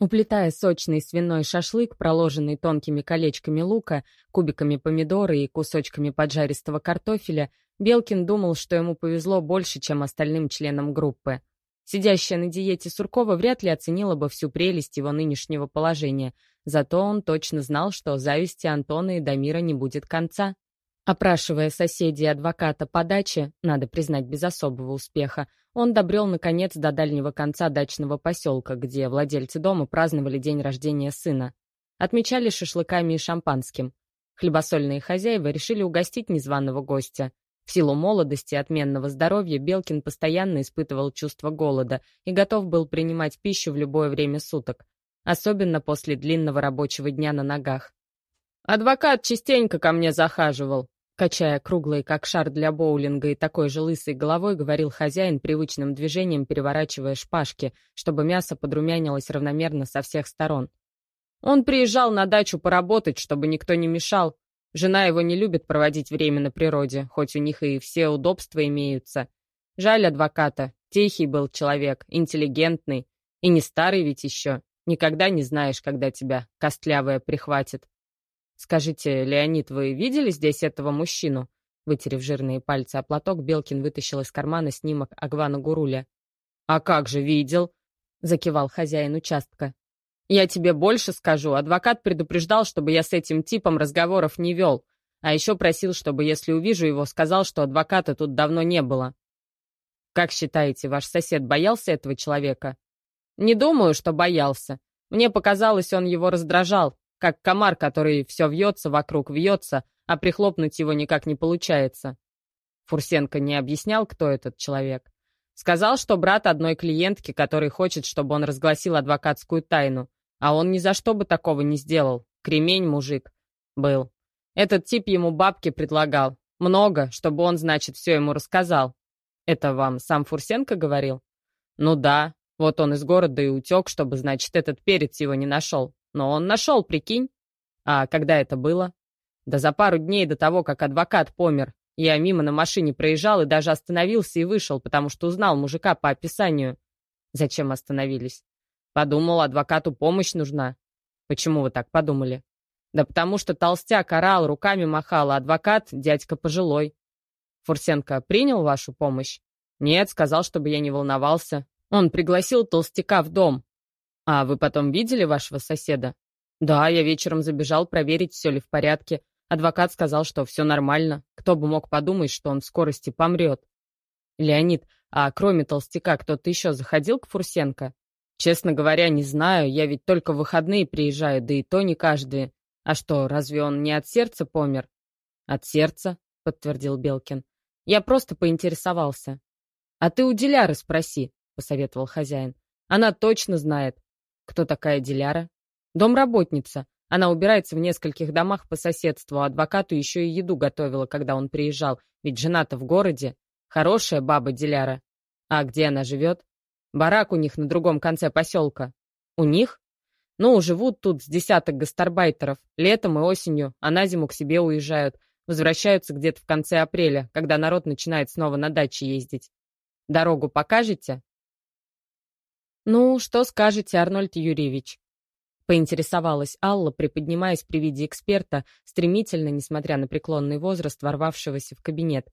Уплетая сочный свиной шашлык, проложенный тонкими колечками лука, кубиками помидора и кусочками поджаристого картофеля, Белкин думал, что ему повезло больше, чем остальным членам группы. Сидящая на диете Суркова вряд ли оценила бы всю прелесть его нынешнего положения, зато он точно знал, что зависти Антона и Дамира не будет конца. Опрашивая соседей адвоката по даче, надо признать без особого успеха, он добрел, наконец, до дальнего конца дачного поселка, где владельцы дома праздновали день рождения сына. Отмечали шашлыками и шампанским. Хлебосольные хозяева решили угостить незваного гостя. В силу молодости и отменного здоровья Белкин постоянно испытывал чувство голода и готов был принимать пищу в любое время суток, особенно после длинного рабочего дня на ногах. «Адвокат частенько ко мне захаживал», Качая круглый, как шар для боулинга, и такой же лысой головой, говорил хозяин привычным движением, переворачивая шпажки, чтобы мясо подрумянилось равномерно со всех сторон. Он приезжал на дачу поработать, чтобы никто не мешал. Жена его не любит проводить время на природе, хоть у них и все удобства имеются. Жаль адвоката. Тихий был человек, интеллигентный. И не старый ведь еще. Никогда не знаешь, когда тебя костлявая прихватит. «Скажите, Леонид, вы видели здесь этого мужчину?» Вытерев жирные пальцы о платок, Белкин вытащил из кармана снимок Агвана Гуруля. «А как же видел?» — закивал хозяин участка. «Я тебе больше скажу. Адвокат предупреждал, чтобы я с этим типом разговоров не вел. А еще просил, чтобы, если увижу его, сказал, что адвоката тут давно не было». «Как считаете, ваш сосед боялся этого человека?» «Не думаю, что боялся. Мне показалось, он его раздражал как комар, который все вьется вокруг, вьется, а прихлопнуть его никак не получается. Фурсенко не объяснял, кто этот человек. Сказал, что брат одной клиентки, который хочет, чтобы он разгласил адвокатскую тайну. А он ни за что бы такого не сделал. Кремень мужик. Был. Этот тип ему бабки предлагал. Много, чтобы он, значит, все ему рассказал. Это вам сам Фурсенко говорил? Ну да. Вот он из города и утек, чтобы, значит, этот перец его не нашел. Но он нашел, прикинь. А когда это было? Да за пару дней до того, как адвокат помер. Я мимо на машине проезжал и даже остановился и вышел, потому что узнал мужика по описанию. Зачем остановились? Подумал, адвокату помощь нужна. Почему вы так подумали? Да потому что толстяк орал, руками махал, а адвокат — дядька пожилой. Фурсенко принял вашу помощь? Нет, сказал, чтобы я не волновался. Он пригласил толстяка в дом, «А вы потом видели вашего соседа?» «Да, я вечером забежал проверить, все ли в порядке. Адвокат сказал, что все нормально. Кто бы мог подумать, что он в скорости помрет». «Леонид, а кроме толстяка кто-то еще заходил к Фурсенко?» «Честно говоря, не знаю. Я ведь только в выходные приезжаю, да и то не каждый. А что, разве он не от сердца помер?» «От сердца», — подтвердил Белкин. «Я просто поинтересовался». «А ты у Диляры спроси», — посоветовал хозяин. «Она точно знает. Кто такая Диляра? Домработница. Она убирается в нескольких домах по соседству, а адвокату еще и еду готовила, когда он приезжал, ведь жена-то в городе. Хорошая баба Диляра. А где она живет? Барак у них на другом конце поселка. У них? Ну, живут тут с десяток гастарбайтеров. Летом и осенью, а на зиму к себе уезжают. Возвращаются где-то в конце апреля, когда народ начинает снова на даче ездить. Дорогу покажете? «Ну, что скажете, Арнольд Юрьевич?» Поинтересовалась Алла, приподнимаясь при виде эксперта, стремительно, несмотря на преклонный возраст, ворвавшегося в кабинет.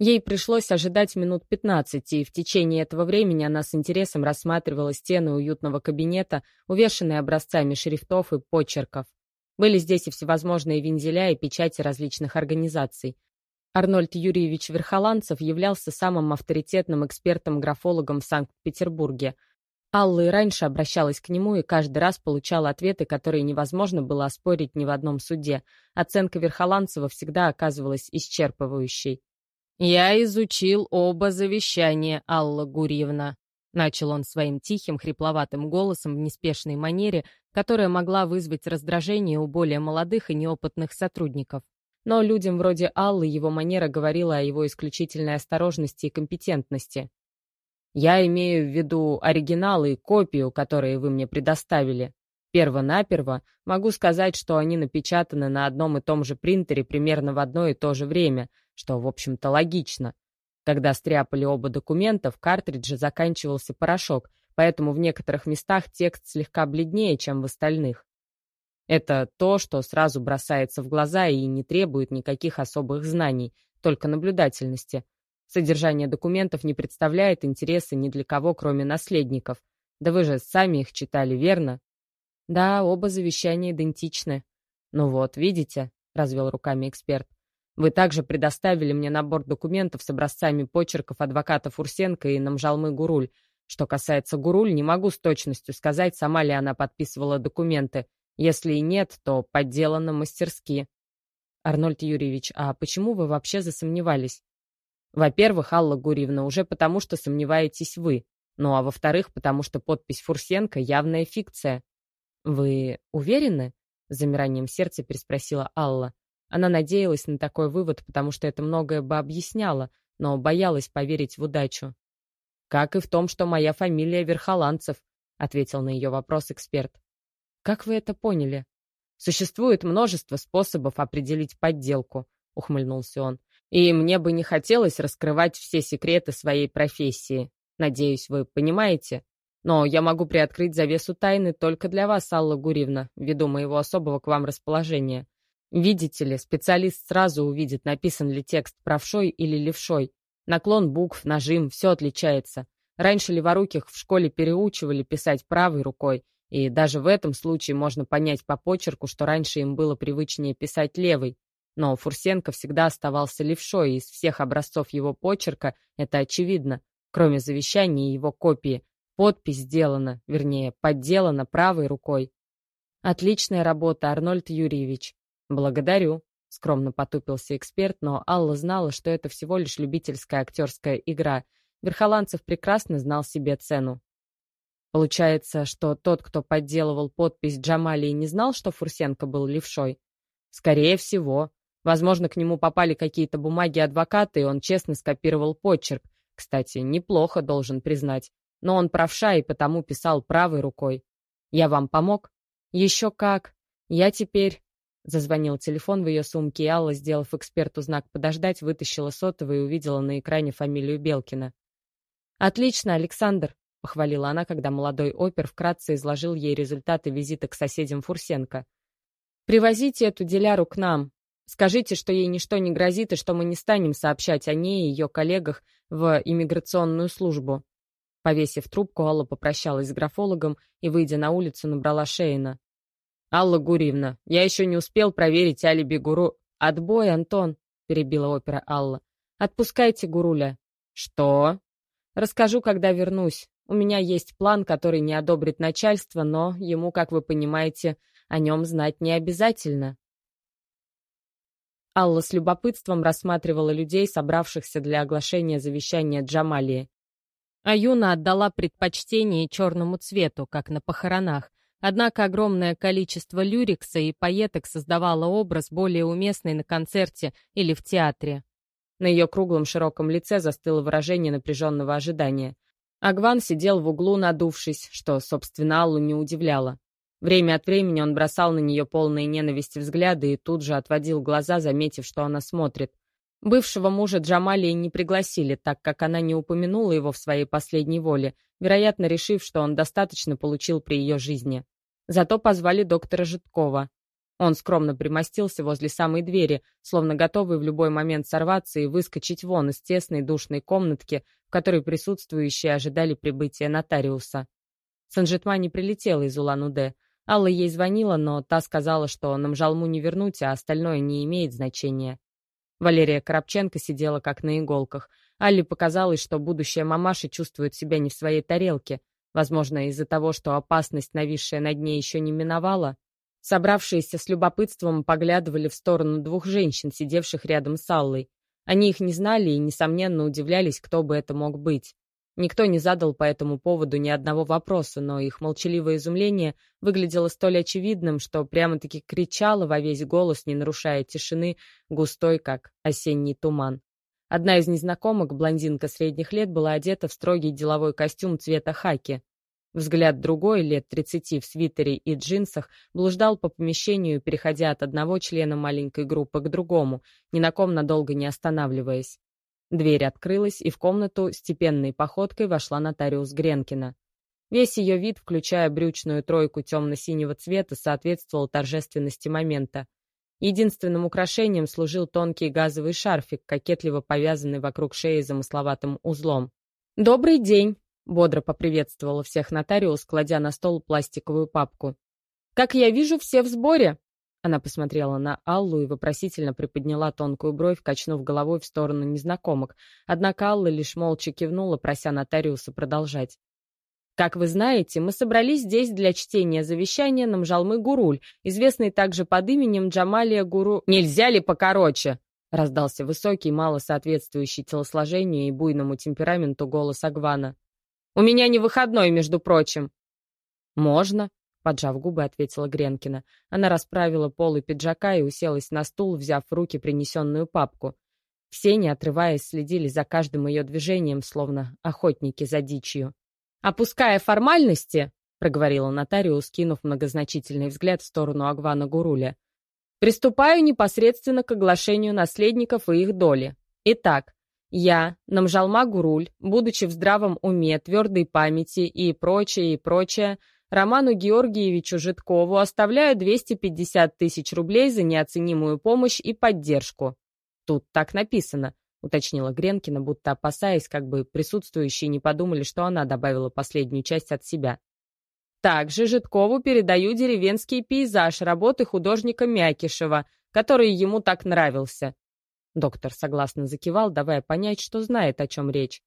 Ей пришлось ожидать минут пятнадцать, и в течение этого времени она с интересом рассматривала стены уютного кабинета, увешанные образцами шрифтов и почерков. Были здесь и всевозможные вензеля и печати различных организаций. Арнольд Юрьевич Верхоланцев являлся самым авторитетным экспертом-графологом в Санкт-Петербурге – Алла и раньше обращалась к нему и каждый раз получала ответы, которые невозможно было оспорить ни в одном суде. Оценка Верхоланцева всегда оказывалась исчерпывающей. «Я изучил оба завещания, Алла Гурьевна», — начал он своим тихим, хрипловатым голосом в неспешной манере, которая могла вызвать раздражение у более молодых и неопытных сотрудников. Но людям вроде Аллы его манера говорила о его исключительной осторожности и компетентности. Я имею в виду оригиналы и копию, которые вы мне предоставили. Перво-наперво могу сказать, что они напечатаны на одном и том же принтере примерно в одно и то же время, что, в общем-то, логично. Когда стряпали оба документа, в картридже заканчивался порошок, поэтому в некоторых местах текст слегка бледнее, чем в остальных. Это то, что сразу бросается в глаза и не требует никаких особых знаний, только наблюдательности. Содержание документов не представляет интереса ни для кого, кроме наследников. Да вы же сами их читали, верно? Да, оба завещания идентичны. Ну вот, видите, развел руками эксперт. Вы также предоставили мне набор документов с образцами почерков адвоката Фурсенко и Намжалмы Гуруль. Что касается Гуруль, не могу с точностью сказать, сама ли она подписывала документы. Если и нет, то подделано мастерски. Арнольд Юрьевич, а почему вы вообще засомневались? Во-первых, Алла Гурьевна, уже потому, что сомневаетесь вы. Ну а во-вторых, потому что подпись Фурсенко — явная фикция. «Вы уверены?» — замиранием сердца переспросила Алла. Она надеялась на такой вывод, потому что это многое бы объясняло, но боялась поверить в удачу. «Как и в том, что моя фамилия Верхоланцев», — ответил на ее вопрос эксперт. «Как вы это поняли?» «Существует множество способов определить подделку», — ухмыльнулся он. «И мне бы не хотелось раскрывать все секреты своей профессии. Надеюсь, вы понимаете?» Но я могу приоткрыть завесу тайны только для вас, Алла Гурьевна, ввиду моего особого к вам расположения. Видите ли, специалист сразу увидит, написан ли текст правшой или левшой. Наклон букв, нажим, все отличается. Раньше леворуких в школе переучивали писать правой рукой, и даже в этом случае можно понять по почерку, что раньше им было привычнее писать левой. Но Фурсенко всегда оставался левшой, и из всех образцов его почерка это очевидно, кроме завещания и его копии. Подпись сделана, вернее, подделана правой рукой. Отличная работа, Арнольд Юрьевич. «Благодарю», — скромно потупился эксперт, но Алла знала, что это всего лишь любительская актерская игра. Верхоланцев прекрасно знал себе цену. Получается, что тот, кто подделывал подпись Джамалии, не знал, что Фурсенко был левшой? Скорее всего. Возможно, к нему попали какие-то бумаги адвоката, и он честно скопировал почерк. Кстати, неплохо, должен признать. Но он правша и потому писал правой рукой. Я вам помог? Еще как. Я теперь... Зазвонил телефон в ее сумке, и Алла, сделав эксперту знак «подождать», вытащила сотовый и увидела на экране фамилию Белкина. «Отлично, Александр», — похвалила она, когда молодой опер вкратце изложил ей результаты визита к соседям Фурсенко. «Привозите эту деляру к нам. Скажите, что ей ничто не грозит и что мы не станем сообщать о ней и ее коллегах в иммиграционную службу». Повесив трубку, Алла попрощалась с графологом и, выйдя на улицу, набрала Шейна. «Алла Гуриевна, я еще не успел проверить алиби Гуру...» «Отбой, Антон!» — перебила опера Алла. «Отпускайте Гуруля». «Что?» «Расскажу, когда вернусь. У меня есть план, который не одобрит начальство, но ему, как вы понимаете, о нем знать не обязательно». Алла с любопытством рассматривала людей, собравшихся для оглашения завещания Джамалии. Аюна отдала предпочтение черному цвету, как на похоронах, Однако огромное количество люрикса и поеток создавало образ более уместный на концерте или в театре. На ее круглом широком лице застыло выражение напряженного ожидания. Агван сидел в углу, надувшись, что, собственно, Аллу не удивляло. Время от времени он бросал на нее полные ненависти взгляды и тут же отводил глаза, заметив, что она смотрит. Бывшего мужа Джамалии не пригласили, так как она не упомянула его в своей последней воле, вероятно, решив, что он достаточно получил при ее жизни. Зато позвали доктора Житкова. Он скромно примостился возле самой двери, словно готовый в любой момент сорваться и выскочить вон из тесной душной комнатки, в которой присутствующие ожидали прибытия нотариуса. Санжитма не прилетела из Улан-Удэ. Алла ей звонила, но та сказала, что нам жалму не вернуть, а остальное не имеет значения. Валерия Коробченко сидела как на иголках. Алле показалось, что будущая мамаша чувствует себя не в своей тарелке — Возможно, из-за того, что опасность, нависшая над ней, еще не миновала. Собравшиеся с любопытством поглядывали в сторону двух женщин, сидевших рядом с Аллой. Они их не знали и, несомненно, удивлялись, кто бы это мог быть. Никто не задал по этому поводу ни одного вопроса, но их молчаливое изумление выглядело столь очевидным, что прямо-таки кричало во весь голос, не нарушая тишины, густой, как осенний туман. Одна из незнакомок, блондинка средних лет, была одета в строгий деловой костюм цвета хаки. Взгляд другой, лет тридцати, в свитере и джинсах, блуждал по помещению, переходя от одного члена маленькой группы к другому, ни на ком надолго не останавливаясь. Дверь открылась, и в комнату степенной походкой вошла нотариус Гренкина. Весь ее вид, включая брючную тройку темно-синего цвета, соответствовал торжественности момента. Единственным украшением служил тонкий газовый шарфик, кокетливо повязанный вокруг шеи замысловатым узлом. «Добрый день!» — бодро поприветствовала всех нотариус, кладя на стол пластиковую папку. «Как я вижу, все в сборе!» Она посмотрела на Аллу и вопросительно приподняла тонкую бровь, качнув головой в сторону незнакомок, однако Алла лишь молча кивнула, прося нотариуса продолжать. Как вы знаете, мы собрались здесь для чтения завещания Намжалмы Гуруль, известный также под именем Джамалия Гуру... «Нельзя ли покороче?» — раздался высокий, мало соответствующий телосложению и буйному темпераменту голос Агвана. «У меня не выходной, между прочим». «Можно», — поджав губы, ответила Гренкина. Она расправила полы пиджака и уселась на стул, взяв в руки принесенную папку. Все, не отрываясь, следили за каждым ее движением, словно охотники за дичью. «Опуская формальности», — проговорила нотариус, кинув многозначительный взгляд в сторону Агвана Гуруля, «приступаю непосредственно к оглашению наследников и их доли. Итак, я, Намжалма Гуруль, будучи в здравом уме, твердой памяти и прочее, и прочее, Роману Георгиевичу Житкову оставляю 250 тысяч рублей за неоценимую помощь и поддержку. Тут так написано. — уточнила Гренкина, будто опасаясь, как бы присутствующие не подумали, что она добавила последнюю часть от себя. Также Житкову передаю деревенский пейзаж работы художника Мякишева, который ему так нравился. Доктор согласно закивал, давая понять, что знает, о чем речь.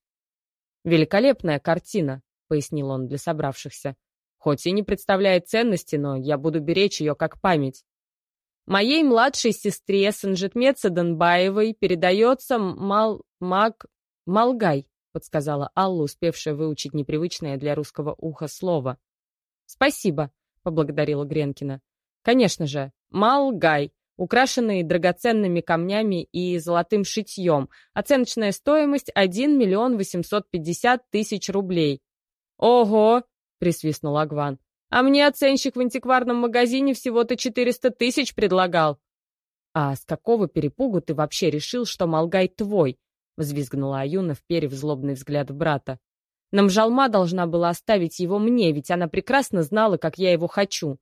«Великолепная картина», — пояснил он для собравшихся. «Хоть и не представляет ценности, но я буду беречь ее как память. Моей младшей сестре Санжитмеце Донбаевой передается Мал... Маг... Малгай, подсказала Алла, успевшая выучить непривычное для русского уха слово. «Спасибо», — поблагодарила Гренкина. «Конечно же, Малгай, украшенный драгоценными камнями и золотым шитьем. Оценочная стоимость 1 миллион 850 тысяч рублей». «Ого!» — присвистнул Агван. А мне оценщик в антикварном магазине всего-то 400 тысяч предлагал. «А с какого перепугу ты вообще решил, что Малгай твой?» — взвизгнула Аюна, вперев злобный взгляд в брата. «Намжалма должна была оставить его мне, ведь она прекрасно знала, как я его хочу».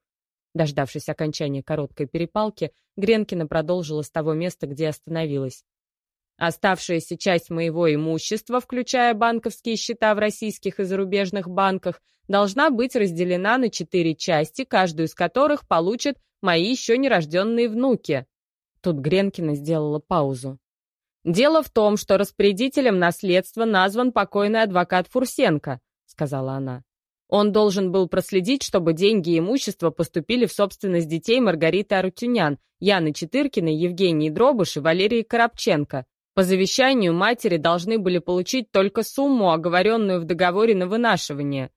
Дождавшись окончания короткой перепалки, Гренкина продолжила с того места, где остановилась. Оставшаяся часть моего имущества, включая банковские счета в российских и зарубежных банках, должна быть разделена на четыре части, каждую из которых получат мои еще нерожденные внуки. Тут Гренкина сделала паузу. «Дело в том, что распорядителем наследства назван покойный адвокат Фурсенко», — сказала она. «Он должен был проследить, чтобы деньги и имущество поступили в собственность детей Маргариты Арутюнян, Яны Четыркиной, Евгении Дробыш и Валерии Коробченко. По завещанию матери должны были получить только сумму, оговоренную в договоре на вынашивание.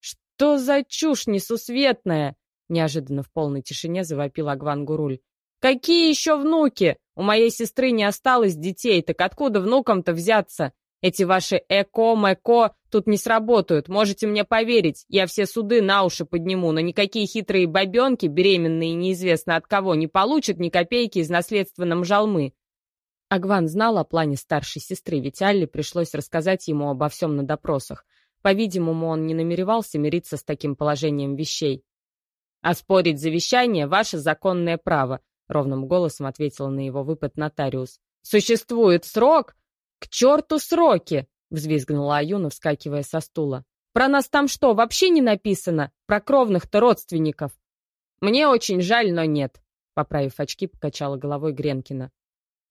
«Что за чушь несусветная?» Неожиданно в полной тишине завопил Агван Гуруль. «Какие еще внуки? У моей сестры не осталось детей, так откуда внукам-то взяться? Эти ваши эко-мэко тут не сработают, можете мне поверить. Я все суды на уши подниму, но никакие хитрые бабенки, беременные неизвестно от кого, не получат ни копейки из наследства нам жалмы. Агван знал о плане старшей сестры, ведь Алле пришлось рассказать ему обо всем на допросах. По-видимому, он не намеревался мириться с таким положением вещей. «Оспорить завещание — ваше законное право», — ровным голосом ответила на его выпад нотариус. «Существует срок?» «К черту сроки!» — взвизгнула Аюна, вскакивая со стула. «Про нас там что, вообще не написано? Про кровных-то родственников?» «Мне очень жаль, но нет», — поправив очки, покачала головой Гренкина.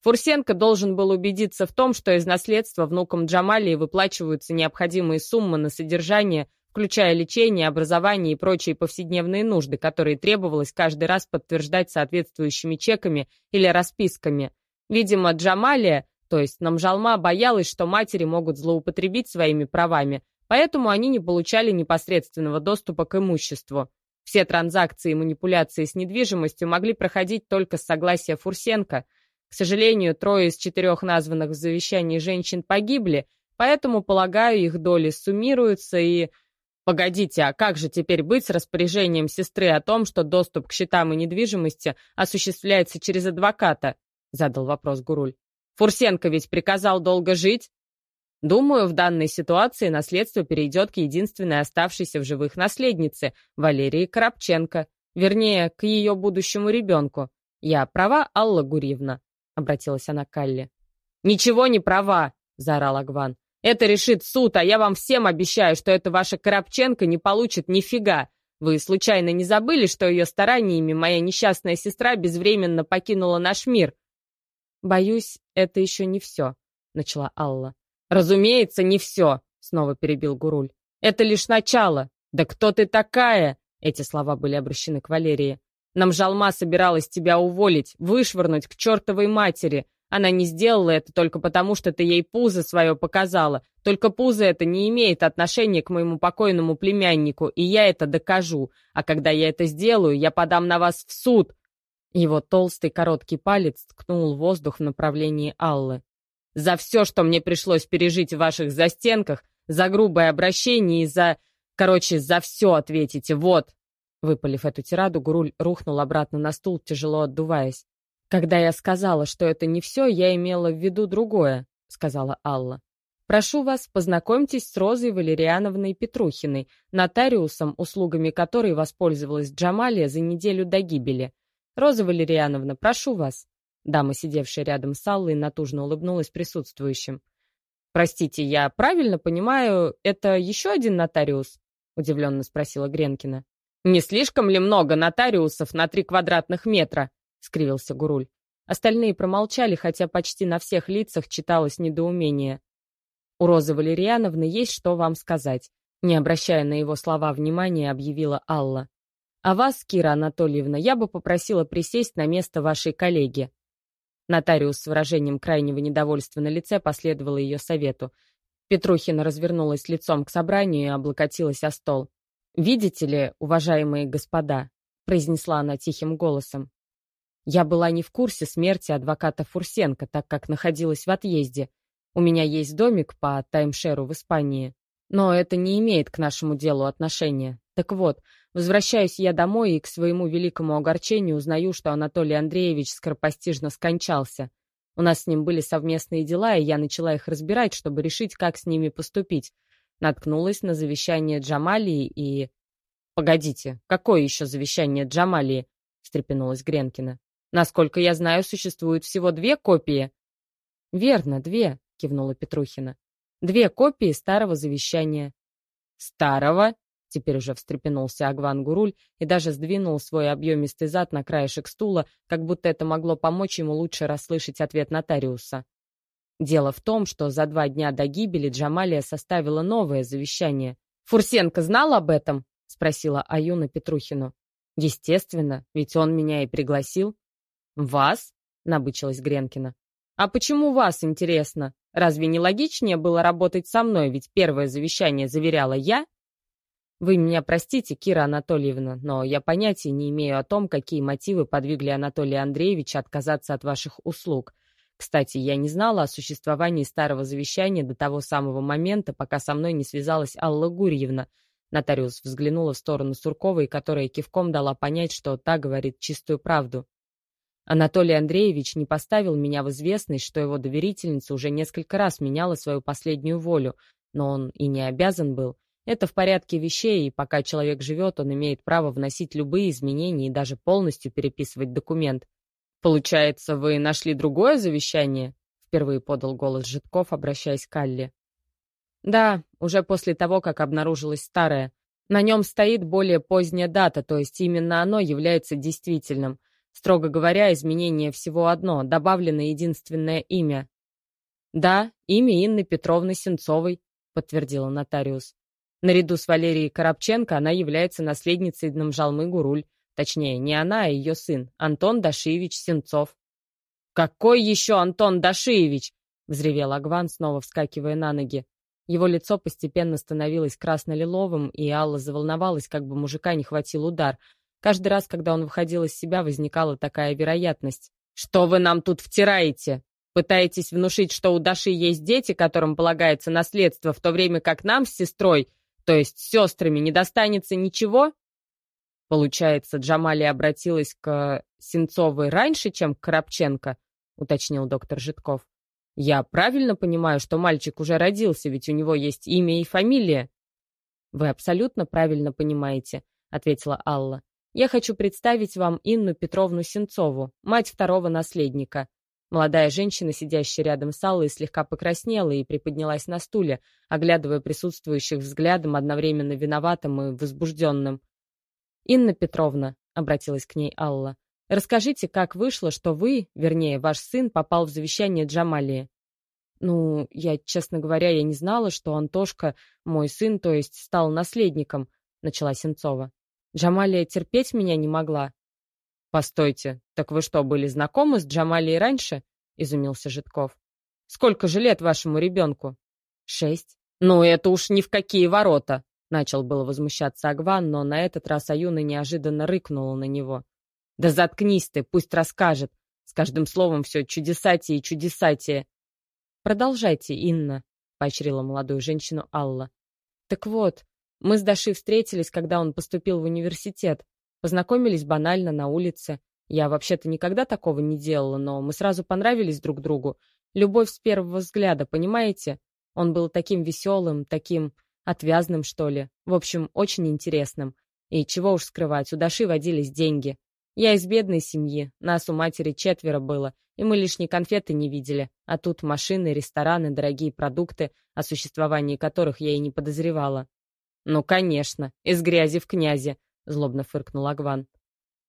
Фурсенко должен был убедиться в том, что из наследства внукам Джамалии выплачиваются необходимые суммы на содержание, включая лечение, образование и прочие повседневные нужды, которые требовалось каждый раз подтверждать соответствующими чеками или расписками. Видимо, Джамалия, то есть Намжалма, боялась, что матери могут злоупотребить своими правами, поэтому они не получали непосредственного доступа к имуществу. Все транзакции и манипуляции с недвижимостью могли проходить только с согласия Фурсенко – к сожалению, трое из четырех названных в завещании женщин погибли, поэтому, полагаю, их доли суммируются и... Погодите, а как же теперь быть с распоряжением сестры о том, что доступ к счетам и недвижимости осуществляется через адвоката? Задал вопрос Гуруль. Фурсенко ведь приказал долго жить? Думаю, в данной ситуации наследство перейдет к единственной оставшейся в живых наследнице, Валерии Коробченко, вернее, к ее будущему ребенку. Я права, Алла Гурьевна?» — обратилась она к Калле. «Ничего не права!» — заорал Агван. «Это решит суд, а я вам всем обещаю, что эта ваша Коробченко не получит нифига. Вы случайно не забыли, что ее стараниями моя несчастная сестра безвременно покинула наш мир?» «Боюсь, это еще не все», — начала Алла. «Разумеется, не все», — снова перебил Гуруль. «Это лишь начало. Да кто ты такая?» Эти слова были обращены к Валерии. Нам Жалма собиралась тебя уволить, вышвырнуть к чертовой матери. Она не сделала это только потому, что ты ей пузо свое показала. Только пузо это не имеет отношения к моему покойному племяннику, и я это докажу. А когда я это сделаю, я подам на вас в суд». Его толстый короткий палец ткнул воздух в направлении Аллы. «За все, что мне пришлось пережить в ваших застенках, за грубое обращение и за... Короче, за все ответите, вот!» Выпалив эту тираду, Гуруль рухнул обратно на стул, тяжело отдуваясь. «Когда я сказала, что это не все, я имела в виду другое», — сказала Алла. «Прошу вас, познакомьтесь с Розой Валериановной Петрухиной, нотариусом, услугами которой воспользовалась Джамалия за неделю до гибели. Роза Валериановна, прошу вас». Дама, сидевшая рядом с Аллой, натужно улыбнулась присутствующим. «Простите, я правильно понимаю, это еще один нотариус?» — удивленно спросила Гренкина. «Не слишком ли много нотариусов на три квадратных метра?» — скривился Гуруль. Остальные промолчали, хотя почти на всех лицах читалось недоумение. «У Розы Валерьяновны есть что вам сказать», — не обращая на его слова внимания, объявила Алла. «А вас, Кира Анатольевна, я бы попросила присесть на место вашей коллеги». Нотариус с выражением крайнего недовольства на лице последовала ее совету. Петрухина развернулась лицом к собранию и облокотилась о стол. «Видите ли, уважаемые господа», — произнесла она тихим голосом, «я была не в курсе смерти адвоката Фурсенко, так как находилась в отъезде. У меня есть домик по таймшеру в Испании, но это не имеет к нашему делу отношения. Так вот, возвращаюсь я домой и к своему великому огорчению узнаю, что Анатолий Андреевич скоропостижно скончался. У нас с ним были совместные дела, и я начала их разбирать, чтобы решить, как с ними поступить наткнулась на завещание Джамалии и... «Погодите, какое еще завещание Джамалии?» — встрепенулась Гренкина. «Насколько я знаю, существует всего две копии». «Верно, две», — кивнула Петрухина. «Две копии старого завещания». «Старого?» — теперь уже встрепенулся Агван Гуруль и даже сдвинул свой объемистый зад на краешек стула, как будто это могло помочь ему лучше расслышать ответ нотариуса. Дело в том, что за два дня до гибели Джамалия составила новое завещание. «Фурсенко знал об этом?» — спросила Аюна Петрухину. «Естественно, ведь он меня и пригласил». «Вас?» — набычилась Гренкина. «А почему вас, интересно? Разве не логичнее было работать со мной, ведь первое завещание заверяла я?» «Вы меня простите, Кира Анатольевна, но я понятия не имею о том, какие мотивы подвигли Анатолия Андреевича отказаться от ваших услуг. Кстати, я не знала о существовании старого завещания до того самого момента, пока со мной не связалась Алла Гурьевна. Нотариус взглянула в сторону Сурковой, которая кивком дала понять, что та говорит чистую правду. Анатолий Андреевич не поставил меня в известность, что его доверительница уже несколько раз меняла свою последнюю волю, но он и не обязан был. Это в порядке вещей, и пока человек живет, он имеет право вносить любые изменения и даже полностью переписывать документ. «Получается, вы нашли другое завещание?» Впервые подал голос Житков, обращаясь к Алле. «Да, уже после того, как обнаружилось старое. На нем стоит более поздняя дата, то есть именно оно является действительным. Строго говоря, изменение всего одно, добавлено единственное имя». «Да, имя Инны Петровны Сенцовой», — подтвердила нотариус. Наряду с Валерией Коробченко она является наследницей Намжалмы Гуруль, Точнее, не она, а ее сын, Антон Дашиевич Сенцов. «Какой еще Антон Дашиевич?» — взревел Агван, снова вскакивая на ноги. Его лицо постепенно становилось красно-лиловым, и Алла заволновалась, как бы мужика не хватил удар. Каждый раз, когда он выходил из себя, возникала такая вероятность. «Что вы нам тут втираете? Пытаетесь внушить, что у Даши есть дети, которым полагается наследство, в то время как нам с сестрой, то есть с сестрами, не достанется ничего?» Получается, Джамали обратилась к Сенцовой раньше, чем к Коробченко, уточнил доктор Житков. Я правильно понимаю, что мальчик уже родился, ведь у него есть имя и фамилия?» «Вы абсолютно правильно понимаете», — ответила Алла. «Я хочу представить вам Инну Петровну Сенцову, мать второго наследника. Молодая женщина, сидящая рядом с Аллой, слегка покраснела и приподнялась на стуле, оглядывая присутствующих взглядом одновременно виноватым и возбужденным. «Инна Петровна», — обратилась к ней Алла, — «расскажите, как вышло, что вы, вернее, ваш сын, попал в завещание Джамалии?» «Ну, я, честно говоря, я не знала, что Антошка, мой сын, то есть, стал наследником», — начала Сенцова. «Джамалия терпеть меня не могла. «Постойте, так вы что, были знакомы с Джамалией раньше?» — изумился Житков. «Сколько же лет вашему ребенку?» «Шесть». «Ну, это уж ни в какие ворота!» Начал было возмущаться Агван, но на этот раз Аюна неожиданно рыкнула на него. «Да заткнись ты, пусть расскажет. С каждым словом все чудесатие и чудесатие». «Продолжайте, Инна», — поощрила молодую женщину Алла. «Так вот, мы с Даши встретились, когда он поступил в университет. Познакомились банально на улице. Я вообще-то никогда такого не делала, но мы сразу понравились друг другу. Любовь с первого взгляда, понимаете? Он был таким веселым, таким отвязным, что ли. В общем, очень интересным. И чего уж скрывать, у Даши водились деньги. Я из бедной семьи, нас у матери четверо было, и мы лишние конфеты не видели. А тут машины, рестораны, дорогие продукты, о существовании которых я и не подозревала. Ну, конечно, из грязи в князи. — злобно фыркнул Агван.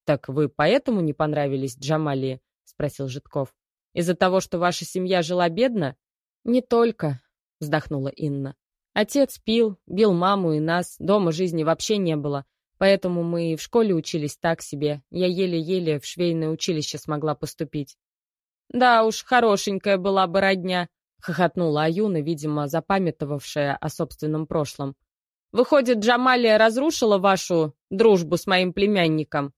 «Так вы поэтому не понравились Джамалии?» — спросил Житков. «Из-за того, что ваша семья жила бедно?» «Не только», — вздохнула Инна. «Отец пил, бил маму и нас, дома жизни вообще не было, поэтому мы и в школе учились так себе. Я еле-еле в швейное училище смогла поступить». «Да уж, хорошенькая была бы родня», — хохотнула Аюна, видимо, запамятовавшая о собственном прошлом. Выходит, Джамалия разрушила вашу дружбу с моим племянником?»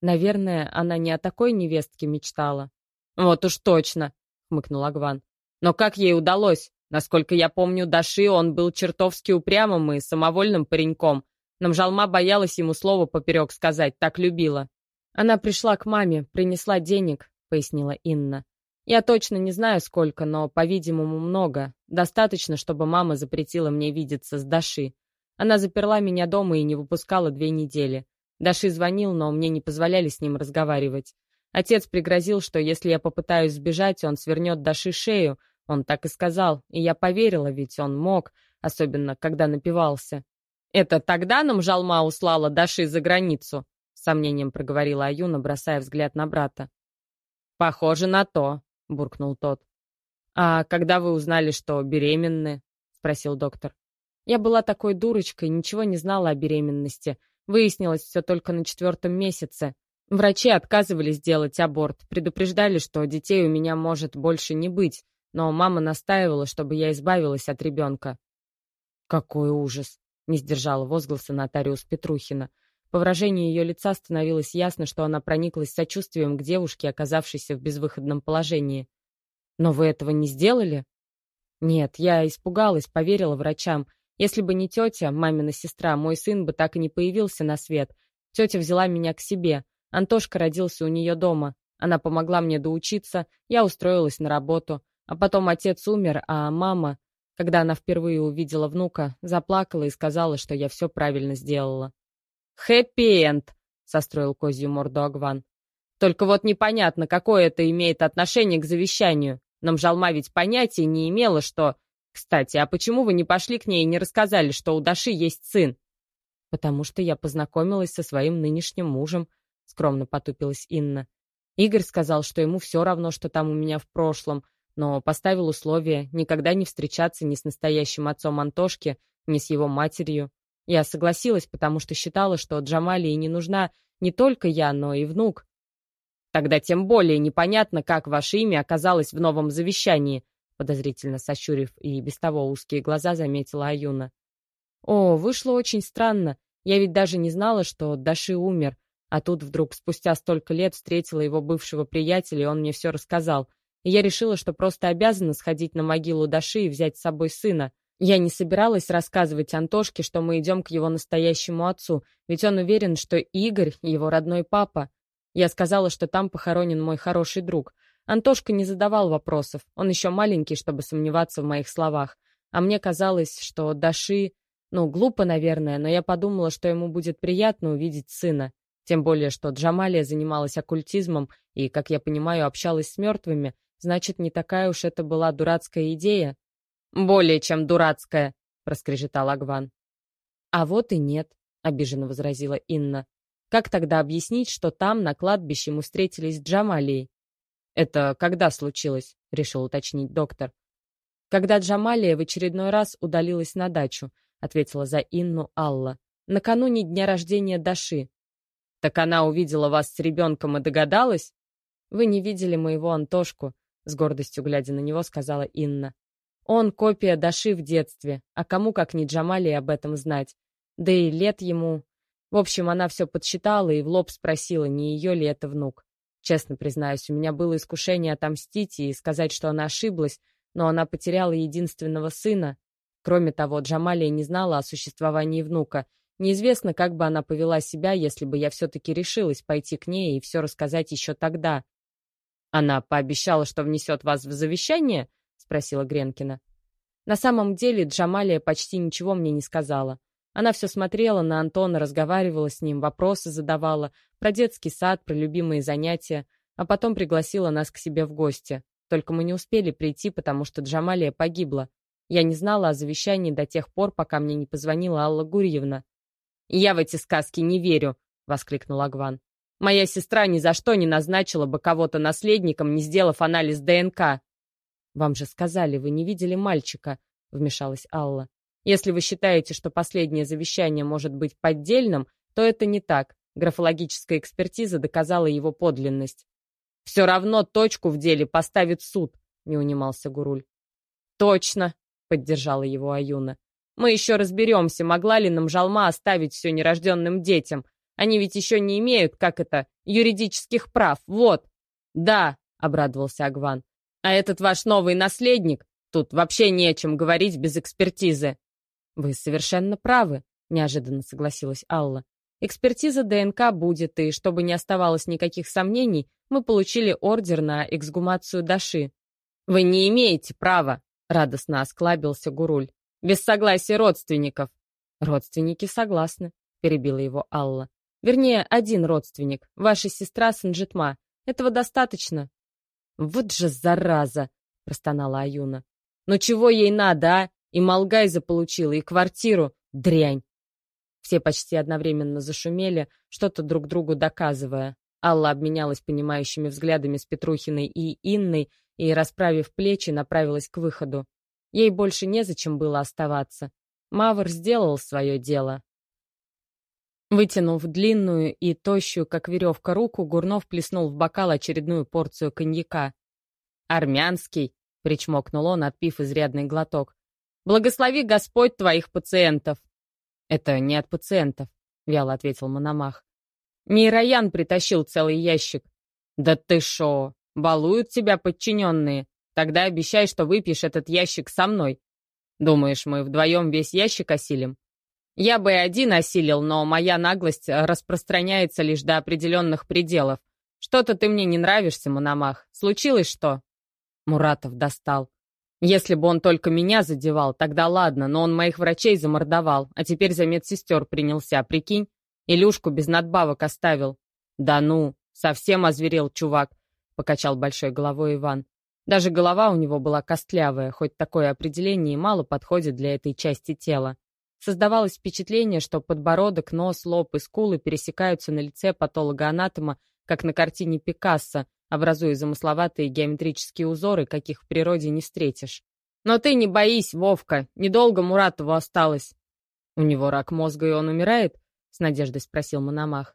«Наверное, она не о такой невестке мечтала». «Вот уж точно», — хмыкнул Агван. «Но как ей удалось? Насколько я помню, Даши он был чертовски упрямым и самовольным пареньком. Намжалма боялась ему слово поперек сказать, так любила». «Она пришла к маме, принесла денег», — пояснила Инна. «Я точно не знаю, сколько, но, по-видимому, много. Достаточно, чтобы мама запретила мне видеться с Даши. Она заперла меня дома и не выпускала две недели. Даши звонил, но мне не позволяли с ним разговаривать. Отец пригрозил, что если я попытаюсь сбежать, он свернет Даши шею. Он так и сказал, и я поверила, ведь он мог, особенно когда напивался. «Это тогда нам Жалма услала Даши за границу?» сомнением проговорила Аюна, бросая взгляд на брата. «Похоже на то», — буркнул тот. «А когда вы узнали, что беременны?» — спросил доктор. Я была такой дурочкой, ничего не знала о беременности. Выяснилось все только на четвертом месяце. Врачи отказывались делать аборт, предупреждали, что детей у меня может больше не быть, но мама настаивала, чтобы я избавилась от ребенка. «Какой ужас!» — не сдержала возгласа нотариус Петрухина. По выражению ее лица становилось ясно, что она прониклась сочувствием к девушке, оказавшейся в безвыходном положении. «Но вы этого не сделали?» «Нет, я испугалась, поверила врачам. Если бы не тетя, мамина сестра, мой сын бы так и не появился на свет. Тетя взяла меня к себе. Антошка родился у нее дома. Она помогла мне доучиться, я устроилась на работу. А потом отец умер, а мама, когда она впервые увидела внука, заплакала и сказала, что я все правильно сделала. «Хэппи-энд!» — состроил козью морду Агван. «Только вот непонятно, какое это имеет отношение к завещанию. Нам Жалма ведь понятия не имела, что кстати, а почему вы не пошли к ней и не рассказали, что у Даши есть сын? Потому что я познакомилась со своим нынешним мужем, скромно потупилась Инна. Игорь сказал, что ему все равно, что там у меня в прошлом, но поставил условие никогда не встречаться ни с настоящим отцом Антошки, ни с его матерью. Я согласилась, потому что считала, что Джамалии не нужна не только я, но и внук. Тогда тем более непонятно, как ваше имя оказалось в новом завещании, подозрительно сощурив и без того узкие глаза, заметила Аюна. «О, вышло очень странно. Я ведь даже не знала, что Даши умер. А тут вдруг спустя столько лет встретила его бывшего приятеля, и он мне все рассказал. И я решила, что просто обязана сходить на могилу Даши и взять с собой сына. Я не собиралась рассказывать Антошке, что мы идем к его настоящему отцу, ведь он уверен, что Игорь — его родной папа. Я сказала, что там похоронен мой хороший друг. Антошка не задавал вопросов, он еще маленький, чтобы сомневаться в моих словах. А мне казалось, что Даши... Ну, глупо, наверное, но я подумала, что ему будет приятно увидеть сына. Тем более, что Джамалия занималась оккультизмом и, как я понимаю, общалась с мертвыми, значит, не такая уж это была дурацкая идея. «Более чем дурацкая», — проскрежетал Агван. «А вот и нет», — обиженно возразила Инна. «Как тогда объяснить, что там, на кладбище, мы встретились с Джамалией?» «Это когда случилось?» — решил уточнить доктор. «Когда Джамалия в очередной раз удалилась на дачу», — ответила за Инну Алла. «Накануне дня рождения Даши». «Так она увидела вас с ребенком и догадалась?» «Вы не видели моего Антошку», — с гордостью глядя на него, сказала Инна. «Он копия Даши в детстве, а кому, как не Джамалии, об этом знать? Да и лет ему...» В общем, она все подсчитала и в лоб спросила, не ее ли это внук. Честно признаюсь, у меня было искушение отомстить и сказать, что она ошиблась, но она потеряла единственного сына. Кроме того, Джамалия не знала о существовании внука. Неизвестно, как бы она повела себя, если бы я все-таки решилась пойти к ней и все рассказать еще тогда. «Она пообещала, что внесет вас в завещание?» — спросила Гренкина. На самом деле Джамалия почти ничего мне не сказала. Она все смотрела на Антона, разговаривала с ним, вопросы задавала про детский сад, про любимые занятия, а потом пригласила нас к себе в гости. Только мы не успели прийти, потому что Джамалия погибла. Я не знала о завещании до тех пор, пока мне не позвонила Алла Гурьевна. «Я в эти сказки не верю», — воскликнул Агван. «Моя сестра ни за что не назначила бы кого-то наследником, не сделав анализ ДНК». «Вам же сказали, вы не видели мальчика», — вмешалась Алла. Если вы считаете, что последнее завещание может быть поддельным, то это не так. Графологическая экспертиза доказала его подлинность. «Все равно точку в деле поставит суд», — не унимался Гуруль. «Точно», — поддержала его Аюна. «Мы еще разберемся, могла ли нам Жалма оставить все нерожденным детям. Они ведь еще не имеют, как это, юридических прав, вот». «Да», — обрадовался Агван. «А этот ваш новый наследник? Тут вообще не о чем говорить без экспертизы». «Вы совершенно правы», — неожиданно согласилась Алла. «Экспертиза ДНК будет, и чтобы не оставалось никаких сомнений, мы получили ордер на эксгумацию Даши». «Вы не имеете права», — радостно осклабился Гуруль. «Без согласия родственников». «Родственники согласны», — перебила его Алла. «Вернее, один родственник, ваша сестра Санджитма. Этого достаточно». «Вот же зараза!» — простонала Аюна. «Ну чего ей надо, а? И Малгай заполучила, и квартиру. Дрянь. Все почти одновременно зашумели, что-то друг другу доказывая. Алла обменялась понимающими взглядами с Петрухиной и Инной и, расправив плечи, направилась к выходу. Ей больше незачем было оставаться. Мавр сделал свое дело. Вытянув длинную и тощую, как веревка, руку, Гурнов плеснул в бокал очередную порцию коньяка. «Армянский!» — причмокнул он, отпив изрядный глоток. Благослови Господь твоих пациентов!» «Это не от пациентов», — вяло ответил Мономах. «Мироян притащил целый ящик». «Да ты шо! Балуют тебя подчиненные. Тогда обещай, что выпьешь этот ящик со мной. Думаешь, мы вдвоем весь ящик осилим?» «Я бы и один осилил, но моя наглость распространяется лишь до определенных пределов. Что-то ты мне не нравишься, Мономах. Случилось что?» Муратов достал. Если бы он только меня задевал, тогда ладно, но он моих врачей замордовал, а теперь за медсестер принялся, прикинь? Илюшку без надбавок оставил. Да ну, совсем озверел чувак, покачал большой головой Иван. Даже голова у него была костлявая, хоть такое определение и мало подходит для этой части тела. Создавалось впечатление, что подбородок, нос, лоб и скулы пересекаются на лице патолога-анатома, как на картине Пикассо, образуя замысловатые геометрические узоры, каких в природе не встретишь. «Но ты не боись, Вовка, недолго Муратову осталось». «У него рак мозга, и он умирает?» — с надеждой спросил Мономах.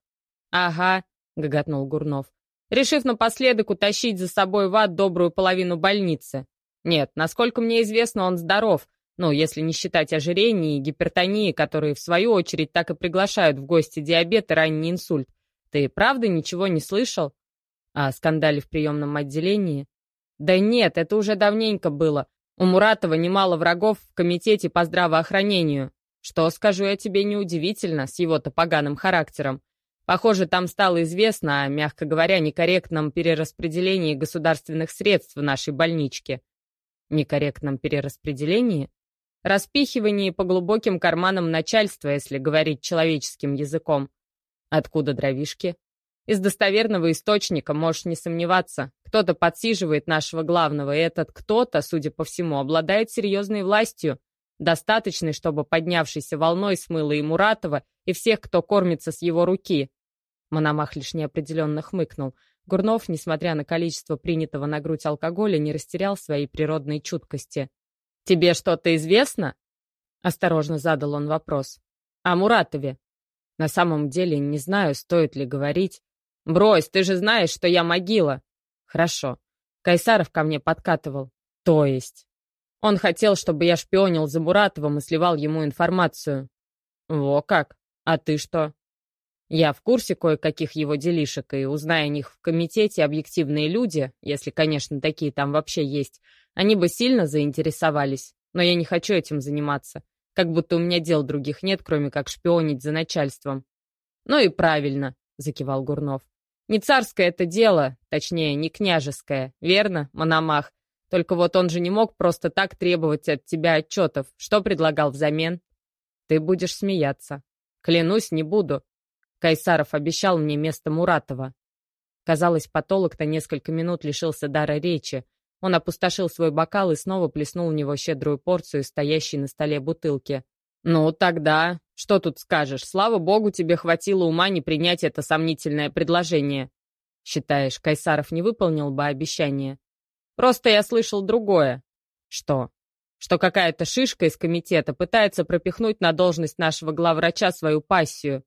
«Ага», — гоготнул Гурнов, решив напоследок утащить за собой в ад добрую половину больницы. «Нет, насколько мне известно, он здоров, ну, если не считать ожирения и гипертонии, которые, в свою очередь, так и приглашают в гости диабет и ранний инсульт. Ты правда ничего не слышал?» О скандале в приемном отделении? Да нет, это уже давненько было. У Муратова немало врагов в комитете по здравоохранению. Что, скажу я тебе, неудивительно, с его-то поганым характером. Похоже, там стало известно о, мягко говоря, некорректном перераспределении государственных средств в нашей больничке. Некорректном перераспределении? Распихивании по глубоким карманам начальства, если говорить человеческим языком. Откуда дровишки? Из достоверного источника, можешь не сомневаться. Кто-то подсиживает нашего главного, и этот кто-то, судя по всему, обладает серьезной властью, достаточной, чтобы поднявшейся волной смыло и Муратова, и всех, кто кормится с его руки. Мономах лишь неопределенно хмыкнул. Гурнов, несмотря на количество принятого на грудь алкоголя, не растерял своей природной чуткости. «Тебе что-то известно?» Осторожно задал он вопрос. «О Муратове?» «На самом деле не знаю, стоит ли говорить». «Брось, ты же знаешь, что я могила!» «Хорошо. Кайсаров ко мне подкатывал. То есть?» Он хотел, чтобы я шпионил за Муратовым и сливал ему информацию. «Во как? А ты что?» Я в курсе кое-каких его делишек, и, узная о них в комитете, объективные люди, если, конечно, такие там вообще есть, они бы сильно заинтересовались. Но я не хочу этим заниматься. Как будто у меня дел других нет, кроме как шпионить за начальством. «Ну и правильно», — закивал Гурнов. «Не царское это дело, точнее, не княжеское, верно, Мономах? Только вот он же не мог просто так требовать от тебя отчетов. Что предлагал взамен?» «Ты будешь смеяться». «Клянусь, не буду. Кайсаров обещал мне место Муратова. Казалось, патолог-то несколько минут лишился дара речи. Он опустошил свой бокал и снова плеснул в него щедрую порцию стоящей на столе бутылки. «Ну, тогда, что тут скажешь? Слава богу, тебе хватило ума не принять это сомнительное предложение». «Считаешь, Кайсаров не выполнил бы обещание?» «Просто я слышал другое». «Что?» «Что какая-то шишка из комитета пытается пропихнуть на должность нашего главврача свою пассию.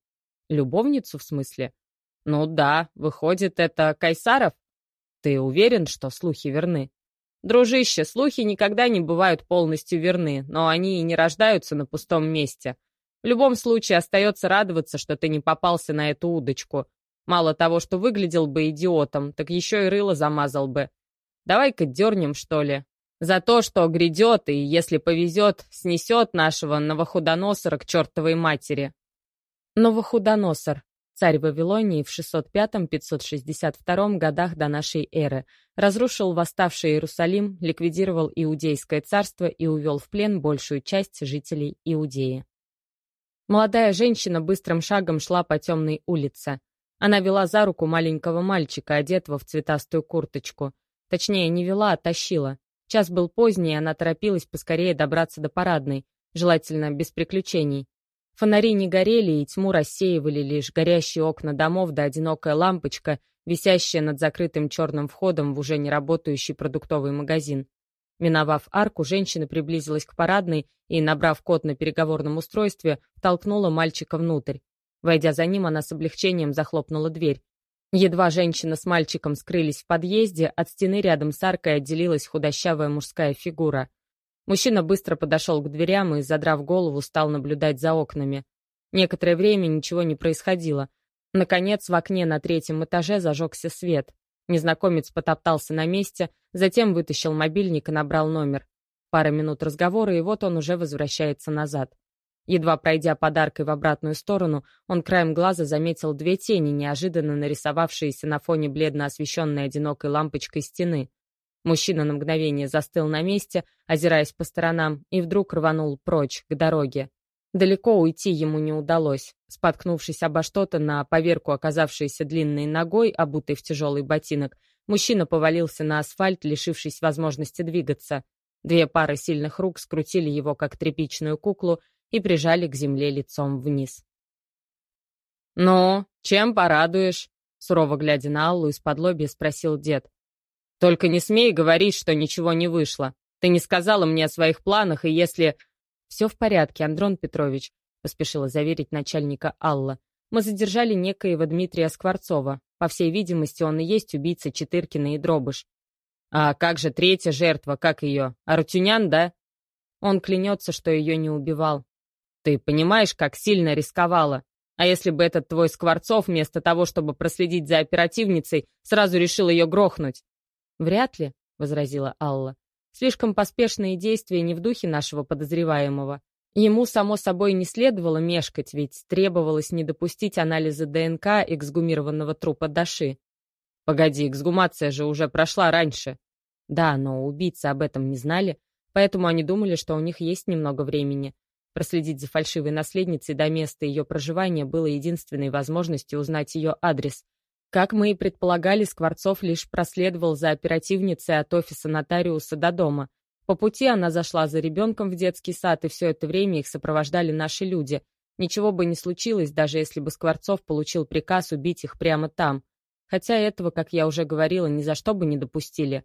Любовницу, в смысле? Ну да, выходит, это Кайсаров? Ты уверен, что слухи верны? Дружище, слухи никогда не бывают полностью верны, но они и не рождаются на пустом месте. В любом случае остается радоваться, что ты не попался на эту удочку. Мало того, что выглядел бы идиотом, так еще и рыло замазал бы. Давай-ка дернем, что ли. За то, что грядет и, если повезет, снесет нашего новохудоносора к чертовой матери. Новохудоносор, царь Вавилонии в 605-562 годах до нашей эры, разрушил восставший Иерусалим, ликвидировал Иудейское царство и увел в плен большую часть жителей Иудеи. Молодая женщина быстрым шагом шла по темной улице. Она вела за руку маленького мальчика, одетого в цветастую курточку. Точнее, не вела, а тащила. Час был поздний, и она торопилась поскорее добраться до парадной, желательно без приключений. Фонари не горели, и тьму рассеивали лишь горящие окна домов да одинокая лампочка, висящая над закрытым черным входом в уже не работающий продуктовый магазин. Миновав арку, женщина приблизилась к парадной и, набрав код на переговорном устройстве, толкнула мальчика внутрь. Войдя за ним, она с облегчением захлопнула дверь. Едва женщина с мальчиком скрылись в подъезде, от стены рядом с аркой отделилась худощавая мужская фигура. Мужчина быстро подошел к дверям и, задрав голову, стал наблюдать за окнами. Некоторое время ничего не происходило. Наконец, в окне на третьем этаже зажегся свет. Незнакомец потоптался на месте, затем вытащил мобильник и набрал номер. Пара минут разговора, и вот он уже возвращается назад. Едва пройдя подаркой в обратную сторону, он краем глаза заметил две тени, неожиданно нарисовавшиеся на фоне бледно освещенной одинокой лампочкой стены. Мужчина на мгновение застыл на месте, озираясь по сторонам, и вдруг рванул прочь, к дороге. Далеко уйти ему не удалось. Споткнувшись обо что-то на поверку оказавшейся длинной ногой, обутой в тяжелый ботинок, мужчина повалился на асфальт, лишившись возможности двигаться. Две пары сильных рук скрутили его, как тряпичную куклу, и прижали к земле лицом вниз. «Ну, чем порадуешь?» Сурово глядя на Аллу из-под лобья, спросил дед. Только не смей говорить, что ничего не вышло. Ты не сказала мне о своих планах, и если... Все в порядке, Андрон Петрович, поспешила заверить начальника Алла. Мы задержали некоего Дмитрия Скворцова. По всей видимости, он и есть убийца Четыркина и Дробыш. А как же третья жертва, как ее? Арутюнян, да? Он клянется, что ее не убивал. Ты понимаешь, как сильно рисковала? А если бы этот твой Скворцов, вместо того, чтобы проследить за оперативницей, сразу решил ее грохнуть? «Вряд ли», — возразила Алла. «Слишком поспешные действия не в духе нашего подозреваемого. Ему, само собой, не следовало мешкать, ведь требовалось не допустить анализа ДНК эксгумированного трупа Даши. Погоди, эксгумация же уже прошла раньше. Да, но убийцы об этом не знали, поэтому они думали, что у них есть немного времени. Проследить за фальшивой наследницей до места ее проживания было единственной возможностью узнать ее адрес. Как мы и предполагали, Скворцов лишь проследовал за оперативницей от офиса нотариуса до дома. По пути она зашла за ребенком в детский сад, и все это время их сопровождали наши люди. Ничего бы не случилось, даже если бы Скворцов получил приказ убить их прямо там. Хотя этого, как я уже говорила, ни за что бы не допустили.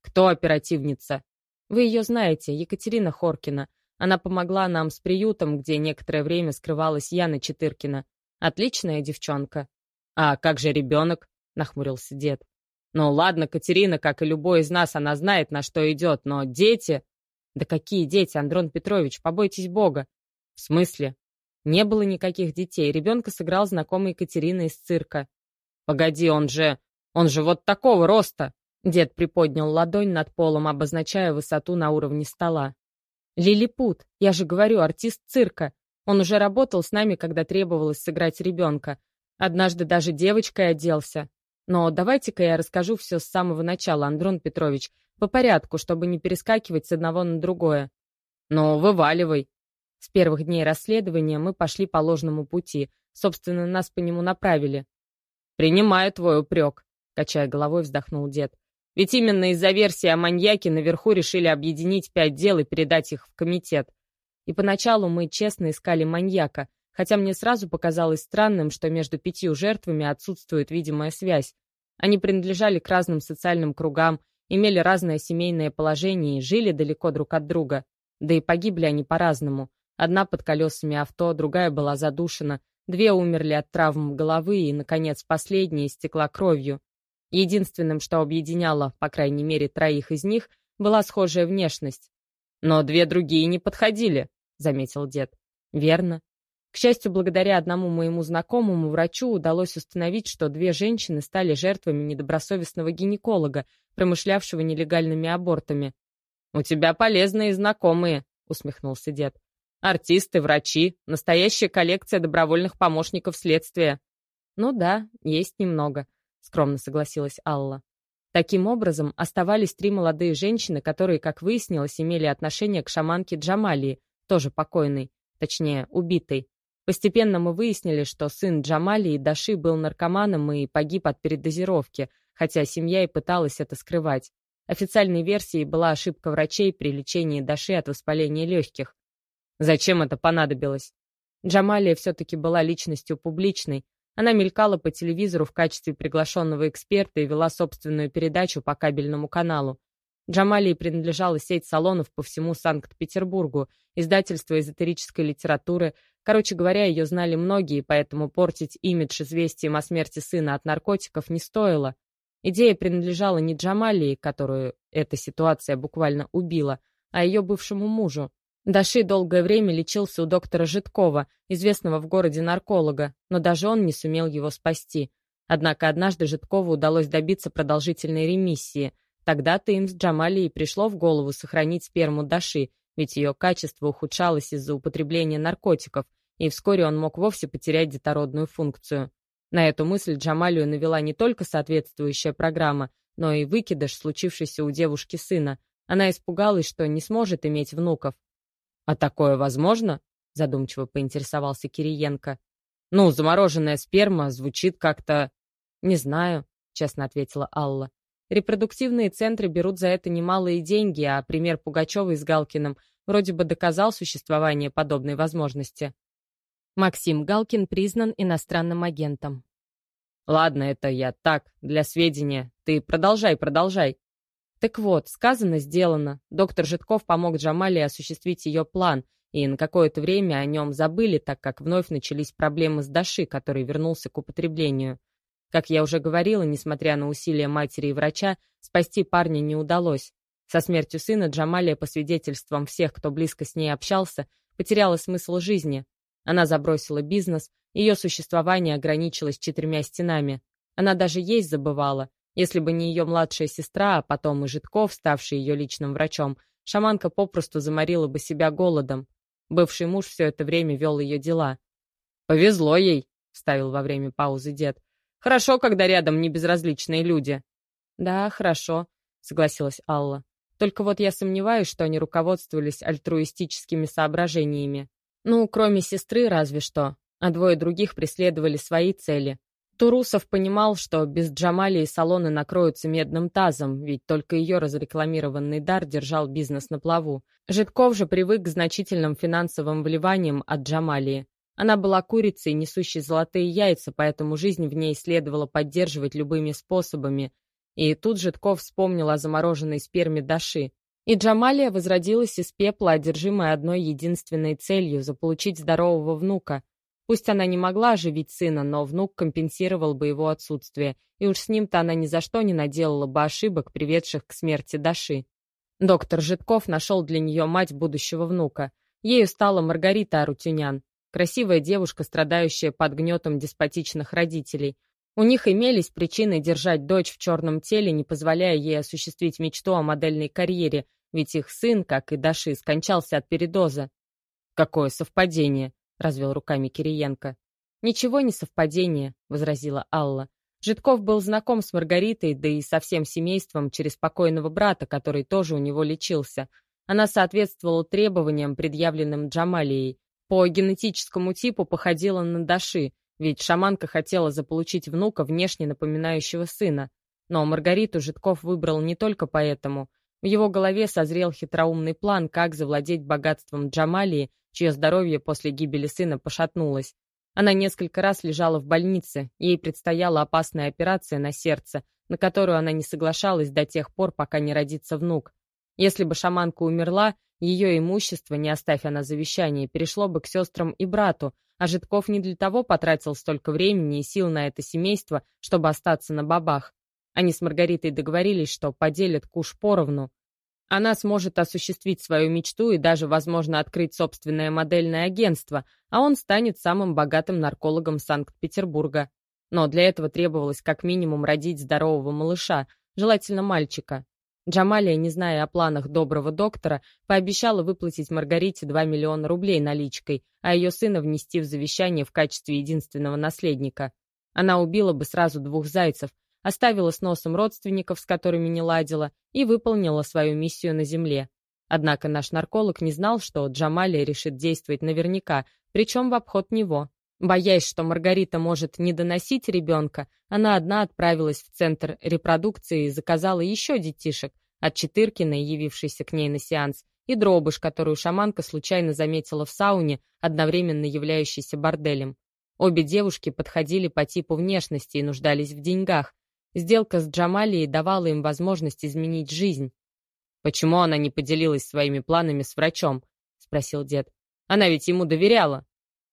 «Кто оперативница?» «Вы ее знаете, Екатерина Хоркина. Она помогла нам с приютом, где некоторое время скрывалась Яна Четыркина. Отличная девчонка». «А как же ребенок?» — нахмурился дед. «Ну ладно, Катерина, как и любой из нас, она знает, на что идет, но дети...» «Да какие дети, Андрон Петрович, побойтесь Бога!» «В смысле?» «Не было никаких детей. Ребенка сыграл знакомый Екатерина из цирка. «Погоди, он же... он же вот такого роста!» Дед приподнял ладонь над полом, обозначая высоту на уровне стола. «Лилипут, я же говорю, артист цирка. Он уже работал с нами, когда требовалось сыграть ребенка. Однажды даже девочкой оделся. Но давайте-ка я расскажу все с самого начала, Андрон Петрович, по порядку, чтобы не перескакивать с одного на другое. Ну, вываливай. С первых дней расследования мы пошли по ложному пути. Собственно, нас по нему направили. «Принимаю твой упрек», — качая головой, вздохнул дед. «Ведь именно из-за версии о маньяке наверху решили объединить пять дел и передать их в комитет. И поначалу мы честно искали маньяка, хотя мне сразу показалось странным, что между пятью жертвами отсутствует видимая связь. Они принадлежали к разным социальным кругам, имели разное семейное положение и жили далеко друг от друга. Да и погибли они по-разному. Одна под колесами авто, другая была задушена, Две умерли от травм головы, и, наконец, последняя истекла кровью. Единственным, что объединяло, по крайней мере, троих из них, была схожая внешность. «Но две другие не подходили», — заметил дед. «Верно. К счастью, благодаря одному моему знакомому врачу удалось установить, что две женщины стали жертвами недобросовестного гинеколога, промышлявшего нелегальными абортами. «У тебя полезные знакомые», — усмехнулся дед. Артисты, врачи, настоящая коллекция добровольных помощников следствия. Ну да, есть немного, скромно согласилась Алла. Таким образом, оставались три молодые женщины, которые, как выяснилось, имели отношение к шаманке Джамалии, тоже покойной, точнее, убитой. Постепенно мы выяснили, что сын Джамалии Даши был наркоманом и погиб от передозировки, хотя семья и пыталась это скрывать. Официальной версией была ошибка врачей при лечении Даши от воспаления легких. Зачем это понадобилось? Джамалия все-таки была личностью публичной. Она мелькала по телевизору в качестве приглашенного эксперта и вела собственную передачу по кабельному каналу. Джамалии принадлежала сеть салонов по всему Санкт-Петербургу, издательство эзотерической литературы. Короче говоря, ее знали многие, поэтому портить имидж известием о смерти сына от наркотиков не стоило. Идея принадлежала не Джамалии, которую эта ситуация буквально убила, а ее бывшему мужу. Даши долгое время лечился у доктора Житкова, известного в городе нарколога, но даже он не сумел его спасти. Однако однажды Житкову удалось добиться продолжительной ремиссии. Тогда-то им с Джамалией пришло в голову сохранить сперму Даши, ведь ее качество ухудшалось из-за употребления наркотиков, и вскоре он мог вовсе потерять детородную функцию. На эту мысль Джамалию навела не только соответствующая программа, но и выкидыш, случившийся у девушки сына. Она испугалась, что не сможет иметь внуков, «А такое возможно?» — задумчиво поинтересовался Кириенко. «Ну, замороженная сперма звучит как-то...» «Не знаю», — честно ответила Алла. «Репродуктивные центры берут за это немалые деньги, а пример Пугачевой с Галкиным вроде бы доказал существование подобной возможности». Максим Галкин признан иностранным агентом. «Ладно, это я так, для сведения. Ты продолжай, продолжай», так вот, сказано, сделано. Доктор Житков помог Джамале осуществить ее план, и на какое-то время о нем забыли, так как вновь начались проблемы с Даши, который вернулся к употреблению. Как я уже говорила, несмотря на усилия матери и врача, спасти парня не удалось. Со смертью сына Джамалия, по свидетельствам всех, кто близко с ней общался, потеряла смысл жизни. Она забросила бизнес, ее существование ограничилось четырьмя стенами. Она даже есть забывала, если бы не ее младшая сестра, а потом и Житков, ставший ее личным врачом, шаманка попросту заморила бы себя голодом. Бывший муж все это время вел ее дела. «Повезло ей», — вставил во время паузы дед. «Хорошо, когда рядом не безразличные люди». «Да, хорошо», — согласилась Алла. «Только вот я сомневаюсь, что они руководствовались альтруистическими соображениями. Ну, кроме сестры, разве что. А двое других преследовали свои цели. Турусов понимал, что без Джамали и салоны накроются медным тазом, ведь только ее разрекламированный дар держал бизнес на плаву. Житков же привык к значительным финансовым вливаниям от Джамалии. Она была курицей, несущей золотые яйца, поэтому жизнь в ней следовало поддерживать любыми способами. И тут Житков вспомнил о замороженной сперме Даши. И Джамалия возродилась из пепла, одержимая одной единственной целью — заполучить здорового внука — Пусть она не могла оживить сына, но внук компенсировал бы его отсутствие, и уж с ним-то она ни за что не наделала бы ошибок, приведших к смерти Даши. Доктор Житков нашел для нее мать будущего внука. Ею стала Маргарита Арутюнян, красивая девушка, страдающая под гнетом деспотичных родителей. У них имелись причины держать дочь в черном теле, не позволяя ей осуществить мечту о модельной карьере, ведь их сын, как и Даши, скончался от передоза. Какое совпадение! — развел руками Кириенко. «Ничего не совпадение», — возразила Алла. Житков был знаком с Маргаритой, да и со всем семейством через покойного брата, который тоже у него лечился. Она соответствовала требованиям, предъявленным Джамалией. По генетическому типу походила на Даши, ведь шаманка хотела заполучить внука, внешне напоминающего сына. Но Маргариту Житков выбрал не только поэтому. В его голове созрел хитроумный план, как завладеть богатством Джамалии чье здоровье после гибели сына пошатнулось. Она несколько раз лежала в больнице, ей предстояла опасная операция на сердце, на которую она не соглашалась до тех пор, пока не родится внук. Если бы шаманка умерла, ее имущество, не оставь она завещание, перешло бы к сестрам и брату, а Житков не для того потратил столько времени и сил на это семейство, чтобы остаться на бабах. Они с Маргаритой договорились, что поделят куш поровну. Она сможет осуществить свою мечту и даже, возможно, открыть собственное модельное агентство, а он станет самым богатым наркологом Санкт-Петербурга. Но для этого требовалось как минимум родить здорового малыша, желательно мальчика. Джамалия, не зная о планах доброго доктора, пообещала выплатить Маргарите 2 миллиона рублей наличкой, а ее сына внести в завещание в качестве единственного наследника. Она убила бы сразу двух зайцев, оставила с носом родственников, с которыми не ладила, и выполнила свою миссию на земле. Однако наш нарколог не знал, что Джамалия решит действовать наверняка, причем в обход него. Боясь, что Маргарита может не доносить ребенка, она одна отправилась в центр репродукции и заказала еще детишек, от Четыркиной, явившейся к ней на сеанс, и дробыш, которую шаманка случайно заметила в сауне, одновременно являющейся борделем. Обе девушки подходили по типу внешности и нуждались в деньгах, Сделка с Джамалией давала им возможность изменить жизнь. «Почему она не поделилась своими планами с врачом?» — спросил дед. «Она ведь ему доверяла».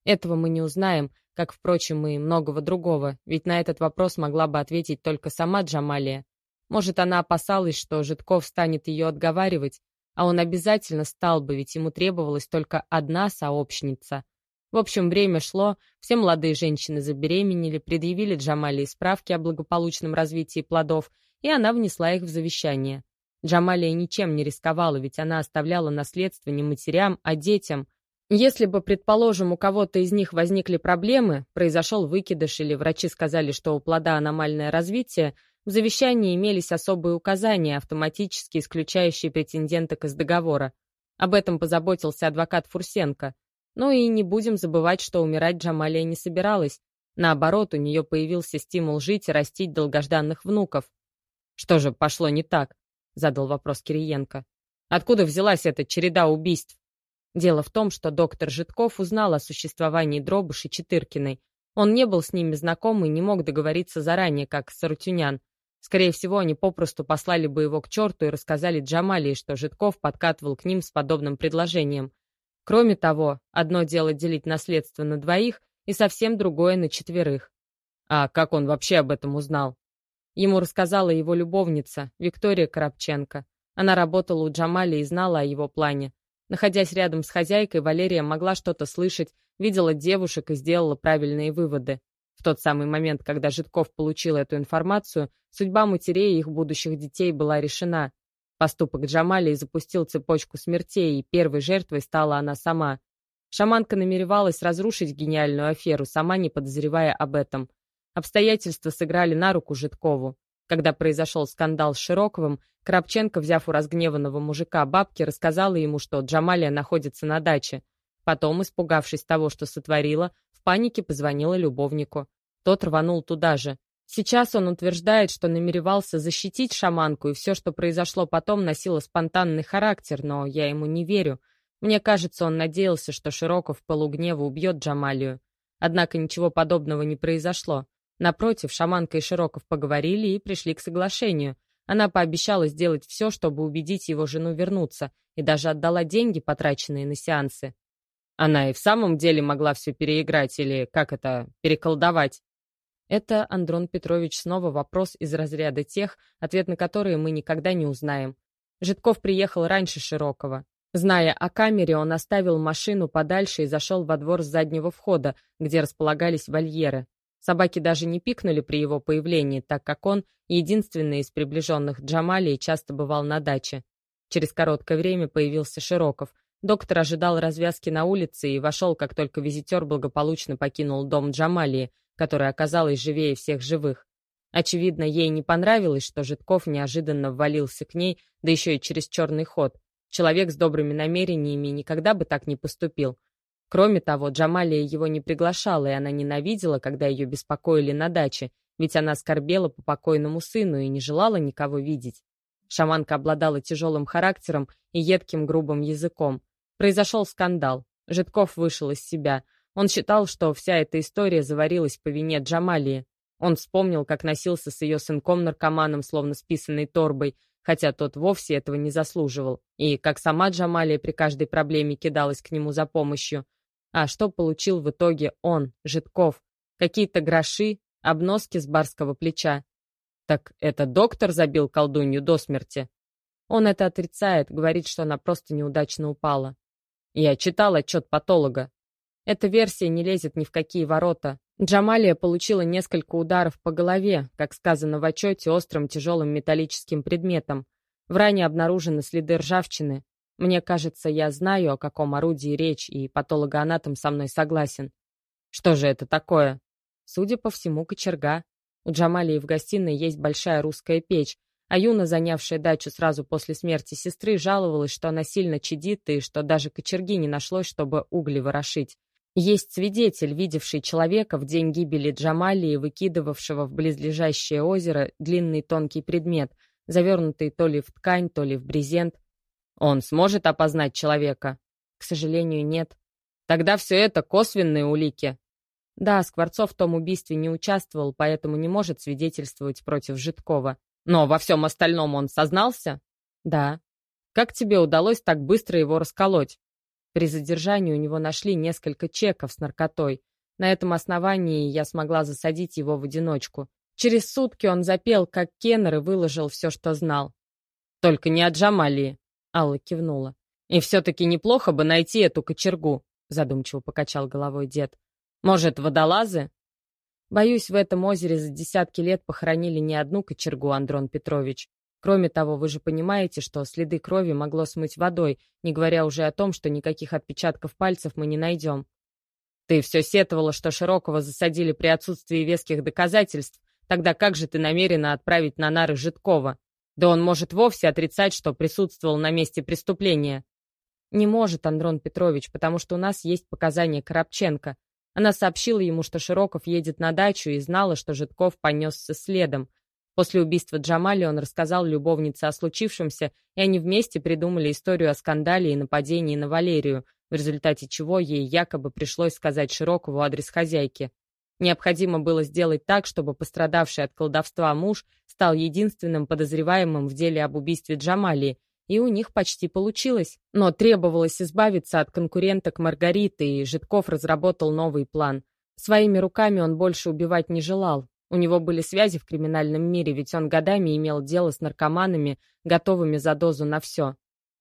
«Этого мы не узнаем, как, впрочем, и многого другого, ведь на этот вопрос могла бы ответить только сама Джамалия. Может, она опасалась, что Житков станет ее отговаривать, а он обязательно стал бы, ведь ему требовалась только одна сообщница. В общем, время шло, все молодые женщины забеременели, предъявили Джамалии справки о благополучном развитии плодов, и она внесла их в завещание. Джамалия ничем не рисковала, ведь она оставляла наследство не матерям, а детям. Если бы, предположим, у кого-то из них возникли проблемы, произошел выкидыш или врачи сказали, что у плода аномальное развитие, в завещании имелись особые указания, автоматически исключающие претенденток из договора. Об этом позаботился адвокат Фурсенко. Ну и не будем забывать, что умирать Джамалия не собиралась. Наоборот, у нее появился стимул жить и растить долгожданных внуков. «Что же пошло не так?» — задал вопрос Кириенко. «Откуда взялась эта череда убийств?» Дело в том, что доктор Житков узнал о существовании Дробыши Четыркиной. Он не был с ними знаком и не мог договориться заранее, как Сарутюнян. Скорее всего, они попросту послали бы его к черту и рассказали Джамалии, что Житков подкатывал к ним с подобным предложением. Кроме того, одно дело делить наследство на двоих, и совсем другое на четверых. А как он вообще об этом узнал? Ему рассказала его любовница, Виктория Коробченко. Она работала у Джамали и знала о его плане. Находясь рядом с хозяйкой, Валерия могла что-то слышать, видела девушек и сделала правильные выводы. В тот самый момент, когда Житков получил эту информацию, судьба матерей и их будущих детей была решена. Поступок Джамалии запустил цепочку смертей, и первой жертвой стала она сама. Шаманка намеревалась разрушить гениальную аферу, сама не подозревая об этом. Обстоятельства сыграли на руку Житкову. Когда произошел скандал с Широковым, Крапченко, взяв у разгневанного мужика бабки, рассказала ему, что Джамалия находится на даче. Потом, испугавшись того, что сотворила, в панике позвонила любовнику. Тот рванул туда же. Сейчас он утверждает, что намеревался защитить шаманку, и все, что произошло потом, носило спонтанный характер, но я ему не верю. Мне кажется, он надеялся, что Широков полугнева убьет Джамалию. Однако ничего подобного не произошло. Напротив, шаманка и Широков поговорили и пришли к соглашению. Она пообещала сделать все, чтобы убедить его жену вернуться, и даже отдала деньги, потраченные на сеансы. Она и в самом деле могла все переиграть или, как это, переколдовать. Это, Андрон Петрович, снова вопрос из разряда тех, ответ на которые мы никогда не узнаем. Житков приехал раньше Широкого. Зная о камере, он оставил машину подальше и зашел во двор с заднего входа, где располагались вольеры. Собаки даже не пикнули при его появлении, так как он, единственный из приближенных Джамалии, часто бывал на даче. Через короткое время появился Широков. Доктор ожидал развязки на улице и вошел, как только визитер благополучно покинул дом Джамалии, которая оказалась живее всех живых. Очевидно, ей не понравилось, что Житков неожиданно ввалился к ней, да еще и через черный ход. Человек с добрыми намерениями никогда бы так не поступил. Кроме того, Джамалия его не приглашала, и она ненавидела, когда ее беспокоили на даче, ведь она скорбела по покойному сыну и не желала никого видеть. Шаманка обладала тяжелым характером и едким грубым языком. Произошел скандал. Житков вышел из себя. Он считал, что вся эта история заварилась по вине Джамалии. Он вспомнил, как носился с ее сынком-наркоманом, словно списанной торбой, хотя тот вовсе этого не заслуживал, и как сама Джамалия при каждой проблеме кидалась к нему за помощью. А что получил в итоге он, Житков? Какие-то гроши, обноски с барского плеча. Так это доктор забил колдунью до смерти? Он это отрицает, говорит, что она просто неудачно упала. Я читал отчет патолога. Эта версия не лезет ни в какие ворота. Джамалия получила несколько ударов по голове, как сказано в отчете, острым тяжелым металлическим предметом. В ране обнаружены следы ржавчины. Мне кажется, я знаю, о каком орудии речь, и патологоанатом со мной согласен. Что же это такое? Судя по всему, кочерга. У Джамалии в гостиной есть большая русская печь, а Юна, занявшая дачу сразу после смерти сестры, жаловалась, что она сильно чадит и что даже кочерги не нашлось, чтобы угли ворошить. Есть свидетель, видевший человека в день гибели Джамалии, выкидывавшего в близлежащее озеро длинный тонкий предмет, завернутый то ли в ткань, то ли в брезент. Он сможет опознать человека? К сожалению, нет. Тогда все это косвенные улики. Да, Скворцов в том убийстве не участвовал, поэтому не может свидетельствовать против Житкова. Но во всем остальном он сознался? Да. Как тебе удалось так быстро его расколоть? При задержании у него нашли несколько чеков с наркотой. На этом основании я смогла засадить его в одиночку. Через сутки он запел, как Кеннер, и выложил все, что знал. Только не от Джамалии. Алла кивнула. «И все-таки неплохо бы найти эту кочергу», задумчиво покачал головой дед. «Может, водолазы?» «Боюсь, в этом озере за десятки лет похоронили не одну кочергу, Андрон Петрович. Кроме того, вы же понимаете, что следы крови могло смыть водой, не говоря уже о том, что никаких отпечатков пальцев мы не найдем. Ты все сетовала, что Широкого засадили при отсутствии веских доказательств. Тогда как же ты намерена отправить на нары Житкова? Да он может вовсе отрицать, что присутствовал на месте преступления. Не может, Андрон Петрович, потому что у нас есть показания Коробченко. Она сообщила ему, что Широков едет на дачу и знала, что Житков понесся следом. После убийства Джамали он рассказал любовнице о случившемся, и они вместе придумали историю о скандале и нападении на Валерию, в результате чего ей якобы пришлось сказать Широкову адрес хозяйки. Необходимо было сделать так, чтобы пострадавший от колдовства муж стал единственным подозреваемым в деле об убийстве Джамалии, и у них почти получилось. Но требовалось избавиться от конкуренток Маргариты, и Житков разработал новый план. Своими руками он больше убивать не желал. У него были связи в криминальном мире, ведь он годами имел дело с наркоманами, готовыми за дозу на все.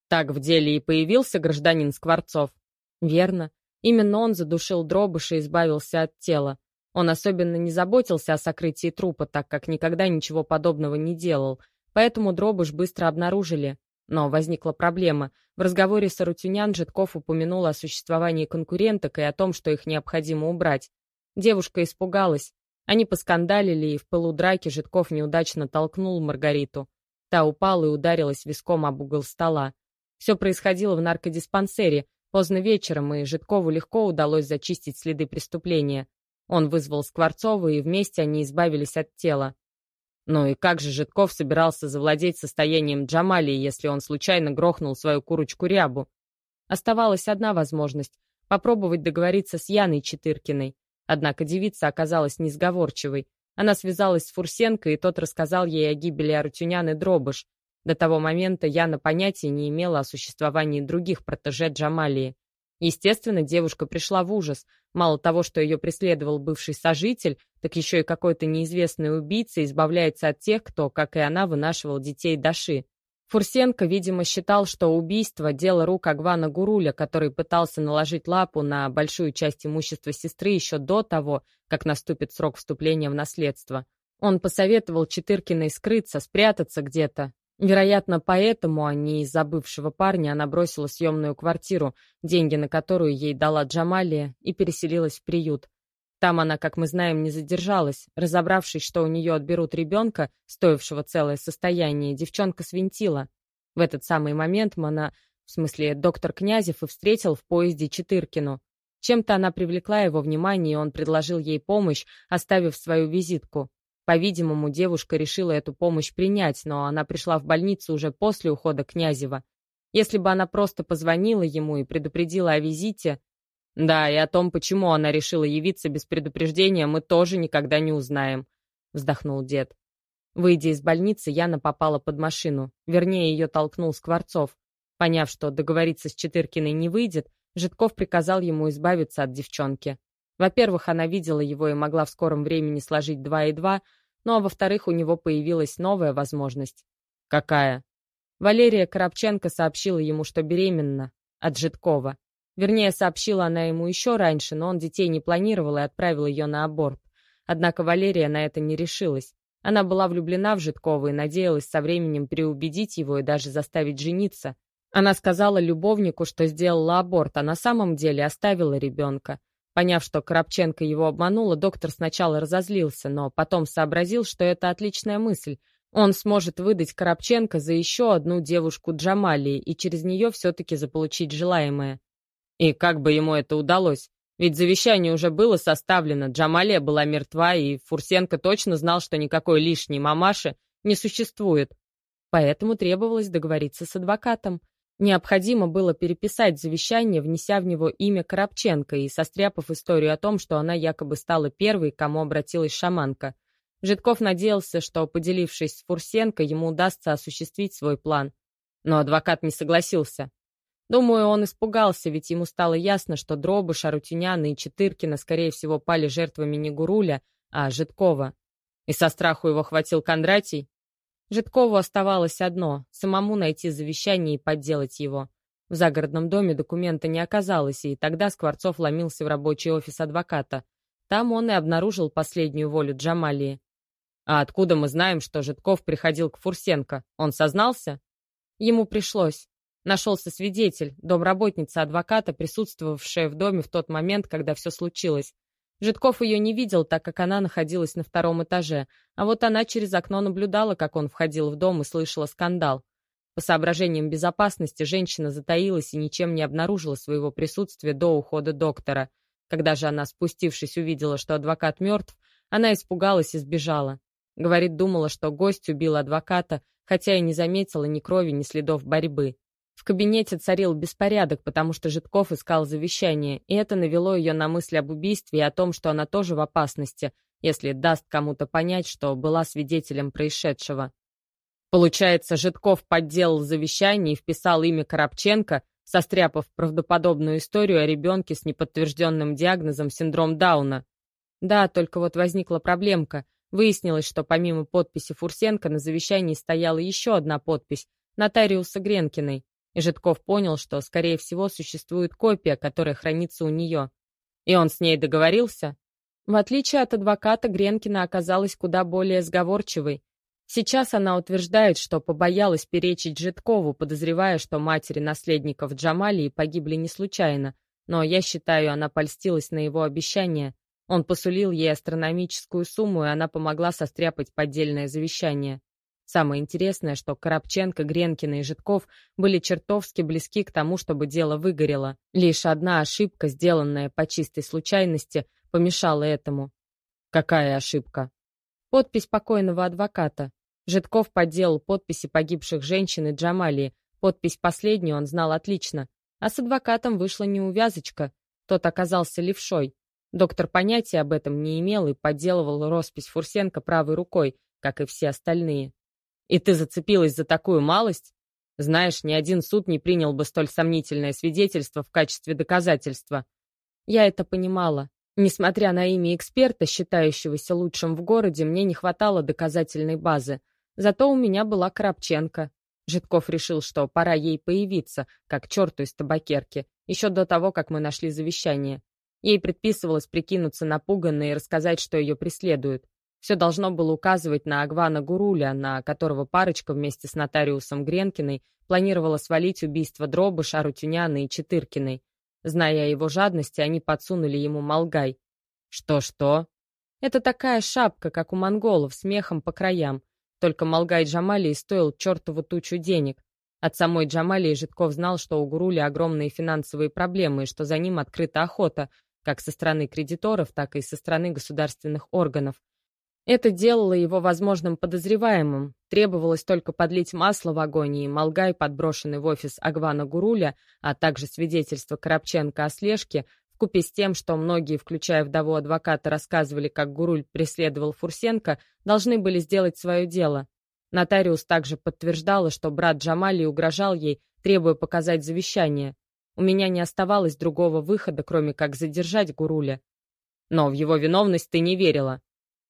Так в деле и появился гражданин Скворцов. Верно. Именно он задушил дробыша и избавился от тела. Он особенно не заботился о сокрытии трупа, так как никогда ничего подобного не делал, поэтому дробыш быстро обнаружили. Но возникла проблема. В разговоре с Арутюнян Житков упомянул о существовании конкуренток и о том, что их необходимо убрать. Девушка испугалась. Они поскандалили, и в пылу драки Житков неудачно толкнул Маргариту. Та упала и ударилась виском об угол стола. Все происходило в наркодиспансере, поздно вечером, и Житкову легко удалось зачистить следы преступления. Он вызвал Скворцова, и вместе они избавились от тела. Ну и как же Житков собирался завладеть состоянием Джамалии, если он случайно грохнул свою курочку Рябу? Оставалась одна возможность — попробовать договориться с Яной Четыркиной. Однако девица оказалась несговорчивой. Она связалась с Фурсенко, и тот рассказал ей о гибели Арутюнян и Дробыш. До того момента Яна понятия не имела о существовании других протеже Джамалии. Естественно, девушка пришла в ужас. Мало того, что ее преследовал бывший сожитель, так еще и какой-то неизвестный убийца избавляется от тех, кто, как и она, вынашивал детей Даши. Фурсенко, видимо, считал, что убийство – дело рук Агвана Гуруля, который пытался наложить лапу на большую часть имущества сестры еще до того, как наступит срок вступления в наследство. Он посоветовал Четыркиной скрыться, спрятаться где-то. Вероятно, поэтому, не из-за бывшего парня, она бросила съемную квартиру, деньги на которую ей дала Джамалия, и переселилась в приют. Там она, как мы знаем, не задержалась. Разобравшись, что у нее отберут ребенка, стоившего целое состояние, девчонка свинтила. В этот самый момент Мана, в смысле доктор Князев, и встретил в поезде Четыркину. Чем-то она привлекла его внимание, и он предложил ей помощь, оставив свою визитку. По-видимому, девушка решила эту помощь принять, но она пришла в больницу уже после ухода Князева. Если бы она просто позвонила ему и предупредила о визите, да, и о том, почему она решила явиться без предупреждения, мы тоже никогда не узнаем», — вздохнул дед. Выйдя из больницы, Яна попала под машину. Вернее, ее толкнул Скворцов. Поняв, что договориться с Четыркиной не выйдет, Житков приказал ему избавиться от девчонки. Во-первых, она видела его и могла в скором времени сложить два и два, ну а во-вторых, у него появилась новая возможность. Какая? Валерия Коробченко сообщила ему, что беременна от Житкова. Вернее, сообщила она ему еще раньше, но он детей не планировал и отправил ее на аборт. Однако Валерия на это не решилась. Она была влюблена в Житкова и надеялась со временем переубедить его и даже заставить жениться. Она сказала любовнику, что сделала аборт, а на самом деле оставила ребенка. Поняв, что Коробченко его обманула, доктор сначала разозлился, но потом сообразил, что это отличная мысль. Он сможет выдать Коробченко за еще одну девушку Джамалии и через нее все-таки заполучить желаемое. И как бы ему это удалось? Ведь завещание уже было составлено, Джамалия была мертва, и Фурсенко точно знал, что никакой лишней мамаши не существует. Поэтому требовалось договориться с адвокатом. Необходимо было переписать завещание, внеся в него имя Коробченко и состряпав историю о том, что она якобы стала первой, к кому обратилась шаманка. Житков надеялся, что, поделившись с Фурсенко, ему удастся осуществить свой план. Но адвокат не согласился. Думаю, он испугался, ведь ему стало ясно, что Дробы, Шарутюняна и Четыркина, скорее всего, пали жертвами не Гуруля, а Житкова. И со страху его хватил Кондратий. Житкову оставалось одно — самому найти завещание и подделать его. В загородном доме документа не оказалось, и тогда Скворцов ломился в рабочий офис адвоката. Там он и обнаружил последнюю волю Джамалии. А откуда мы знаем, что Житков приходил к Фурсенко? Он сознался? Ему пришлось. Нашелся свидетель, домработница адвоката, присутствовавшая в доме в тот момент, когда все случилось. Житков ее не видел, так как она находилась на втором этаже, а вот она через окно наблюдала, как он входил в дом и слышала скандал. По соображениям безопасности женщина затаилась и ничем не обнаружила своего присутствия до ухода доктора. Когда же она, спустившись, увидела, что адвокат мертв, она испугалась и сбежала. Говорит, думала, что гость убил адвоката, хотя и не заметила ни крови, ни следов борьбы. В кабинете царил беспорядок, потому что Житков искал завещание, и это навело ее на мысль об убийстве и о том, что она тоже в опасности, если даст кому-то понять, что была свидетелем происшедшего. Получается, Житков подделал завещание и вписал имя Коробченко, состряпав правдоподобную историю о ребенке с неподтвержденным диагнозом синдром Дауна. Да, только вот возникла проблемка. Выяснилось, что помимо подписи Фурсенко на завещании стояла еще одна подпись — нотариуса Гренкиной. И Житков понял, что, скорее всего, существует копия, которая хранится у нее. И он с ней договорился? В отличие от адвоката, Гренкина оказалась куда более сговорчивой. Сейчас она утверждает, что побоялась перечить Житкову, подозревая, что матери наследников Джамалии погибли не случайно, но я считаю, она польстилась на его обещание. Он посулил ей астрономическую сумму, и она помогла состряпать поддельное завещание. Самое интересное, что Коробченко, Гренкина и Житков были чертовски близки к тому, чтобы дело выгорело. Лишь одна ошибка, сделанная по чистой случайности, помешала этому. Какая ошибка? Подпись покойного адвоката. Житков подделал подписи погибших женщин и Джамалии. Подпись последнюю он знал отлично. А с адвокатом вышла неувязочка. Тот оказался левшой. Доктор понятия об этом не имел и подделывал роспись Фурсенко правой рукой, как и все остальные. И ты зацепилась за такую малость? Знаешь, ни один суд не принял бы столь сомнительное свидетельство в качестве доказательства. Я это понимала. Несмотря на имя эксперта, считающегося лучшим в городе, мне не хватало доказательной базы. Зато у меня была Коробченко. Житков решил, что пора ей появиться, как черту из табакерки, еще до того, как мы нашли завещание. Ей предписывалось прикинуться напуганной и рассказать, что ее преследуют. Все должно было указывать на Агвана Гуруля, на которого парочка вместе с нотариусом Гренкиной планировала свалить убийство Дробыша, Арутюняна и Четыркиной. Зная о его жадности, они подсунули ему Малгай. Что-что? Это такая шапка, как у монголов, с мехом по краям. Только Малгай Джамалии стоил чертову тучу денег. От самой Джамалии Житков знал, что у Гуруля огромные финансовые проблемы и что за ним открыта охота, как со стороны кредиторов, так и со стороны государственных органов. Это делало его возможным подозреваемым. Требовалось только подлить масло в огонь, и Малгай, подброшенный в офис Агвана Гуруля, а также свидетельство Коробченко о слежке, вкупе с тем, что многие, включая вдову адвоката, рассказывали, как Гуруль преследовал Фурсенко, должны были сделать свое дело. Нотариус также подтверждала, что брат Джамали угрожал ей, требуя показать завещание. У меня не оставалось другого выхода, кроме как задержать Гуруля. Но в его виновность ты не верила.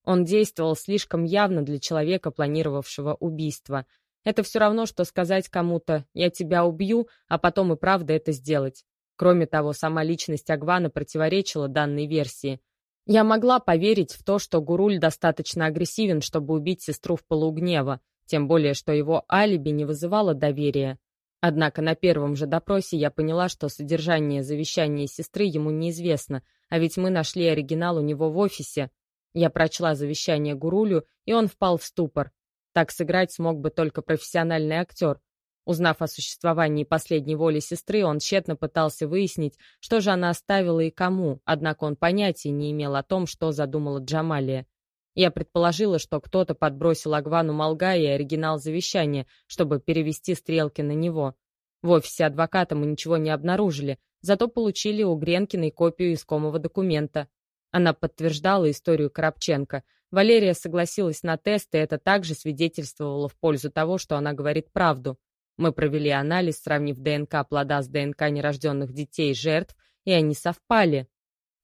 Он действовал слишком явно для человека, планировавшего убийство. Это все равно, что сказать кому-то «я тебя убью», а потом и правда это сделать. Кроме того, сама личность Агвана противоречила данной версии. Я могла поверить в то, что Гуруль достаточно агрессивен, чтобы убить сестру в полугнева, тем более, что его алиби не вызывало доверия. Однако на первом же допросе я поняла, что содержание завещания сестры ему неизвестно, а ведь мы нашли оригинал у него в офисе. Я прочла завещание Гурулю, и он впал в ступор. Так сыграть смог бы только профессиональный актер. Узнав о существовании последней воли сестры, он тщетно пытался выяснить, что же она оставила и кому, однако он понятия не имел о том, что задумала Джамалия. Я предположила, что кто-то подбросил Агвану Малгая и оригинал завещания, чтобы перевести стрелки на него. В офисе адвоката мы ничего не обнаружили, зато получили у Гренкиной копию искомого документа. Она подтверждала историю Коробченко. Валерия согласилась на тест, и это также свидетельствовало в пользу того, что она говорит правду. Мы провели анализ, сравнив ДНК плода с ДНК нерожденных детей жертв, и они совпали.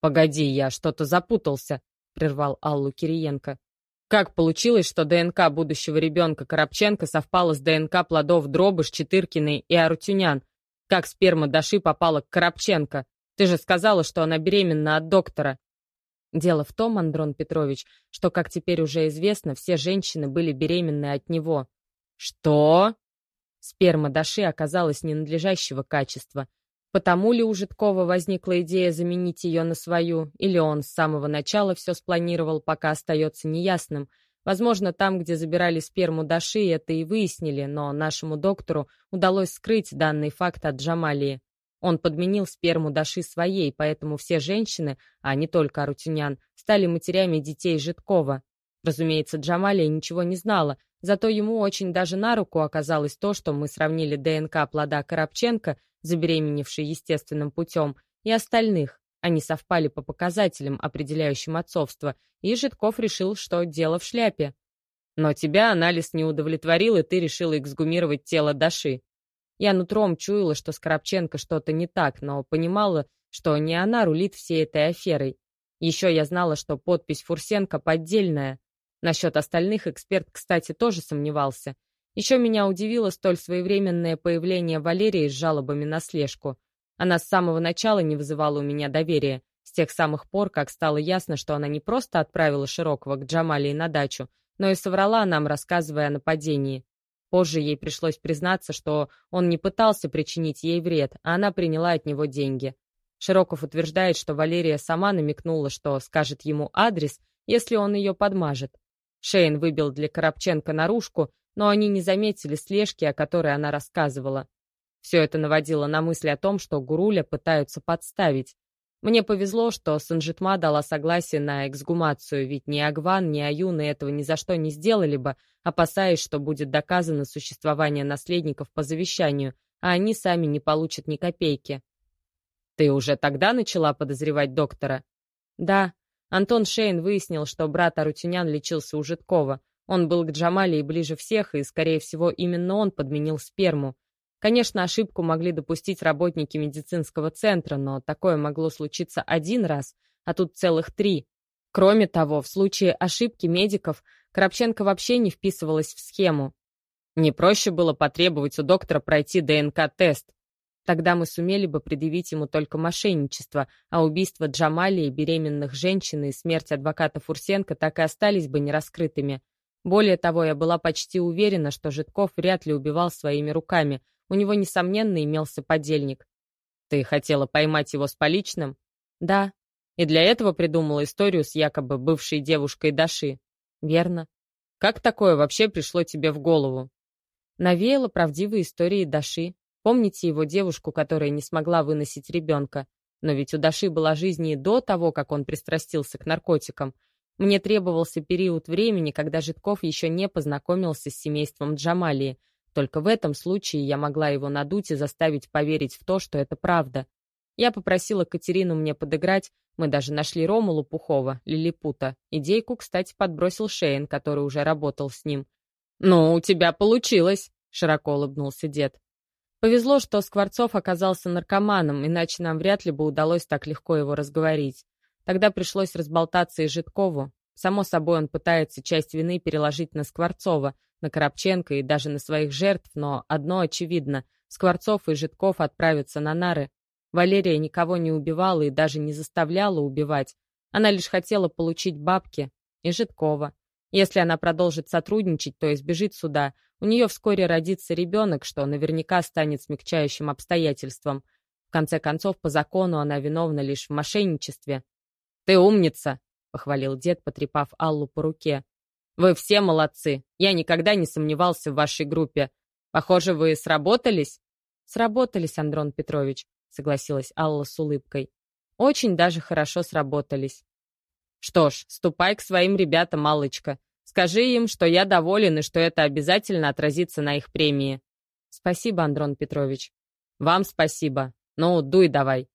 «Погоди, я что-то запутался», — прервал Аллу Кириенко. «Как получилось, что ДНК будущего ребенка Коробченко совпала с ДНК плодов Дробыш, Четыркиной и Арутюнян? Как сперма Даши попала к Коробченко? Ты же сказала, что она беременна от доктора». Дело в том, Андрон Петрович, что, как теперь уже известно, все женщины были беременны от него. Что? Сперма Даши оказалась ненадлежащего качества. Потому ли у Житкова возникла идея заменить ее на свою, или он с самого начала все спланировал, пока остается неясным. Возможно, там, где забирали сперму Даши, это и выяснили, но нашему доктору удалось скрыть данный факт от Джамалии. Он подменил сперму Даши своей, поэтому все женщины, а не только Арутюнян, стали матерями детей Житкова. Разумеется, Джамалия ничего не знала, зато ему очень даже на руку оказалось то, что мы сравнили ДНК плода Коробченко, забеременевшей естественным путем, и остальных. Они совпали по показателям, определяющим отцовство, и Житков решил, что дело в шляпе. Но тебя анализ не удовлетворил, и ты решила эксгумировать тело Даши. Я нутром чуяла, что с что-то не так, но понимала, что не она рулит всей этой аферой. Еще я знала, что подпись Фурсенко поддельная. Насчет остальных эксперт, кстати, тоже сомневался. Еще меня удивило столь своевременное появление Валерии с жалобами на слежку. Она с самого начала не вызывала у меня доверия, с тех самых пор, как стало ясно, что она не просто отправила Широкого к Джамалии на дачу, но и соврала нам, рассказывая о нападении. Позже ей пришлось признаться, что он не пытался причинить ей вред, а она приняла от него деньги. Широков утверждает, что Валерия сама намекнула, что скажет ему адрес, если он ее подмажет. Шейн выбил для Коробченко наружку, но они не заметили слежки, о которой она рассказывала. Все это наводило на мысли о том, что Гуруля пытаются подставить. Мне повезло, что Санжитма дала согласие на эксгумацию, ведь ни Агван, ни Аюны этого ни за что не сделали бы, опасаясь, что будет доказано существование наследников по завещанию, а они сами не получат ни копейки. «Ты уже тогда начала подозревать доктора?» «Да». Антон Шейн выяснил, что брат Арутюнян лечился у Житкова. Он был к Джамале и ближе всех, и, скорее всего, именно он подменил сперму. Конечно, ошибку могли допустить работники медицинского центра, но такое могло случиться один раз, а тут целых три. Кроме того, в случае ошибки медиков Коробченко вообще не вписывалась в схему. Не проще было потребовать у доктора пройти ДНК-тест. Тогда мы сумели бы предъявить ему только мошенничество, а убийство Джамалии, беременных женщин и смерть адвоката Фурсенко так и остались бы нераскрытыми. Более того, я была почти уверена, что Житков вряд ли убивал своими руками. У него, несомненно, имелся подельник. Ты хотела поймать его с поличным? Да. И для этого придумала историю с якобы бывшей девушкой Даши. Верно. Как такое вообще пришло тебе в голову? Навеяла правдивые истории Даши. Помните его девушку, которая не смогла выносить ребенка? Но ведь у Даши была жизнь и до того, как он пристрастился к наркотикам. Мне требовался период времени, когда Житков еще не познакомился с семейством Джамалии. Только в этом случае я могла его надуть и заставить поверить в то, что это правда. Я попросила Катерину мне подыграть, мы даже нашли Рому Лопухова, Лилипута. Идейку, кстати, подбросил Шейн, который уже работал с ним. «Ну, у тебя получилось!» — широко улыбнулся дед. Повезло, что Скворцов оказался наркоманом, иначе нам вряд ли бы удалось так легко его разговорить. Тогда пришлось разболтаться и Житкову. Само собой, он пытается часть вины переложить на Скворцова, на Коробченко и даже на своих жертв, но одно очевидно — Скворцов и Житков отправятся на нары. Валерия никого не убивала и даже не заставляла убивать. Она лишь хотела получить бабки. И Житкова. Если она продолжит сотрудничать, то избежит суда. У нее вскоре родится ребенок, что наверняка станет смягчающим обстоятельством. В конце концов, по закону она виновна лишь в мошенничестве. «Ты умница!» — похвалил дед, потрепав Аллу по руке. «Вы все молодцы. Я никогда не сомневался в вашей группе. Похоже, вы сработались?» «Сработались, Андрон Петрович», — согласилась Алла с улыбкой. «Очень даже хорошо сработались». «Что ж, ступай к своим ребятам, малочка. Скажи им, что я доволен и что это обязательно отразится на их премии». «Спасибо, Андрон Петрович». «Вам спасибо. Ну, дуй давай».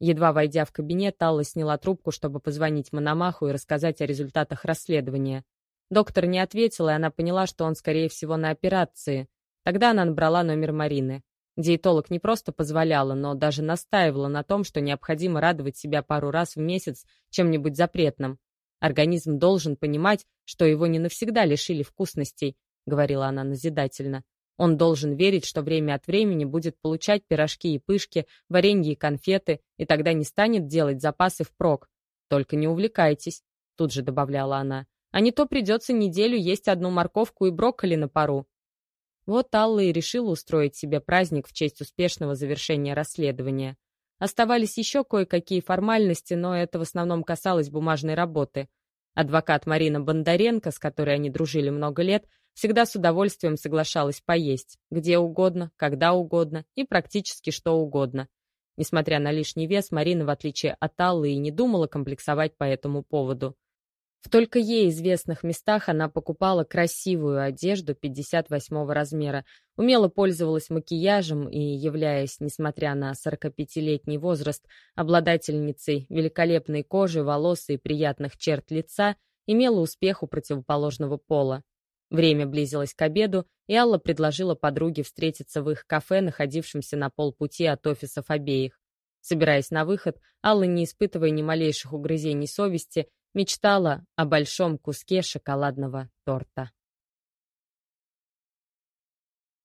Едва войдя в кабинет, Алла сняла трубку, чтобы позвонить Мономаху и рассказать о результатах расследования. Доктор не ответила, и она поняла, что он, скорее всего, на операции. Тогда она набрала номер Марины. Диетолог не просто позволяла, но даже настаивала на том, что необходимо радовать себя пару раз в месяц чем-нибудь запретным. Организм должен понимать, что его не навсегда лишили вкусностей, говорила она назидательно. Он должен верить, что время от времени будет получать пирожки и пышки, варенье и конфеты, и тогда не станет делать запасы впрок. Только не увлекайтесь, тут же добавляла она. А не то придется неделю есть одну морковку и брокколи на пару. Вот Алла и решила устроить себе праздник в честь успешного завершения расследования. Оставались еще кое-какие формальности, но это в основном касалось бумажной работы. Адвокат Марина Бондаренко, с которой они дружили много лет, всегда с удовольствием соглашалась поесть, где угодно, когда угодно и практически что угодно. Несмотря на лишний вес, Марина, в отличие от Аллы, и не думала комплексовать по этому поводу. В только ей известных местах она покупала красивую одежду 58 размера, умело пользовалась макияжем и, являясь, несмотря на 45-летний возраст, обладательницей великолепной кожи, волос и приятных черт лица, имела успех у противоположного пола. Время близилось к обеду, и Алла предложила подруге встретиться в их кафе, находившемся на полпути от офисов обеих. Собираясь на выход, Алла, не испытывая ни малейших угрызений совести, мечтала о большом куске шоколадного торта.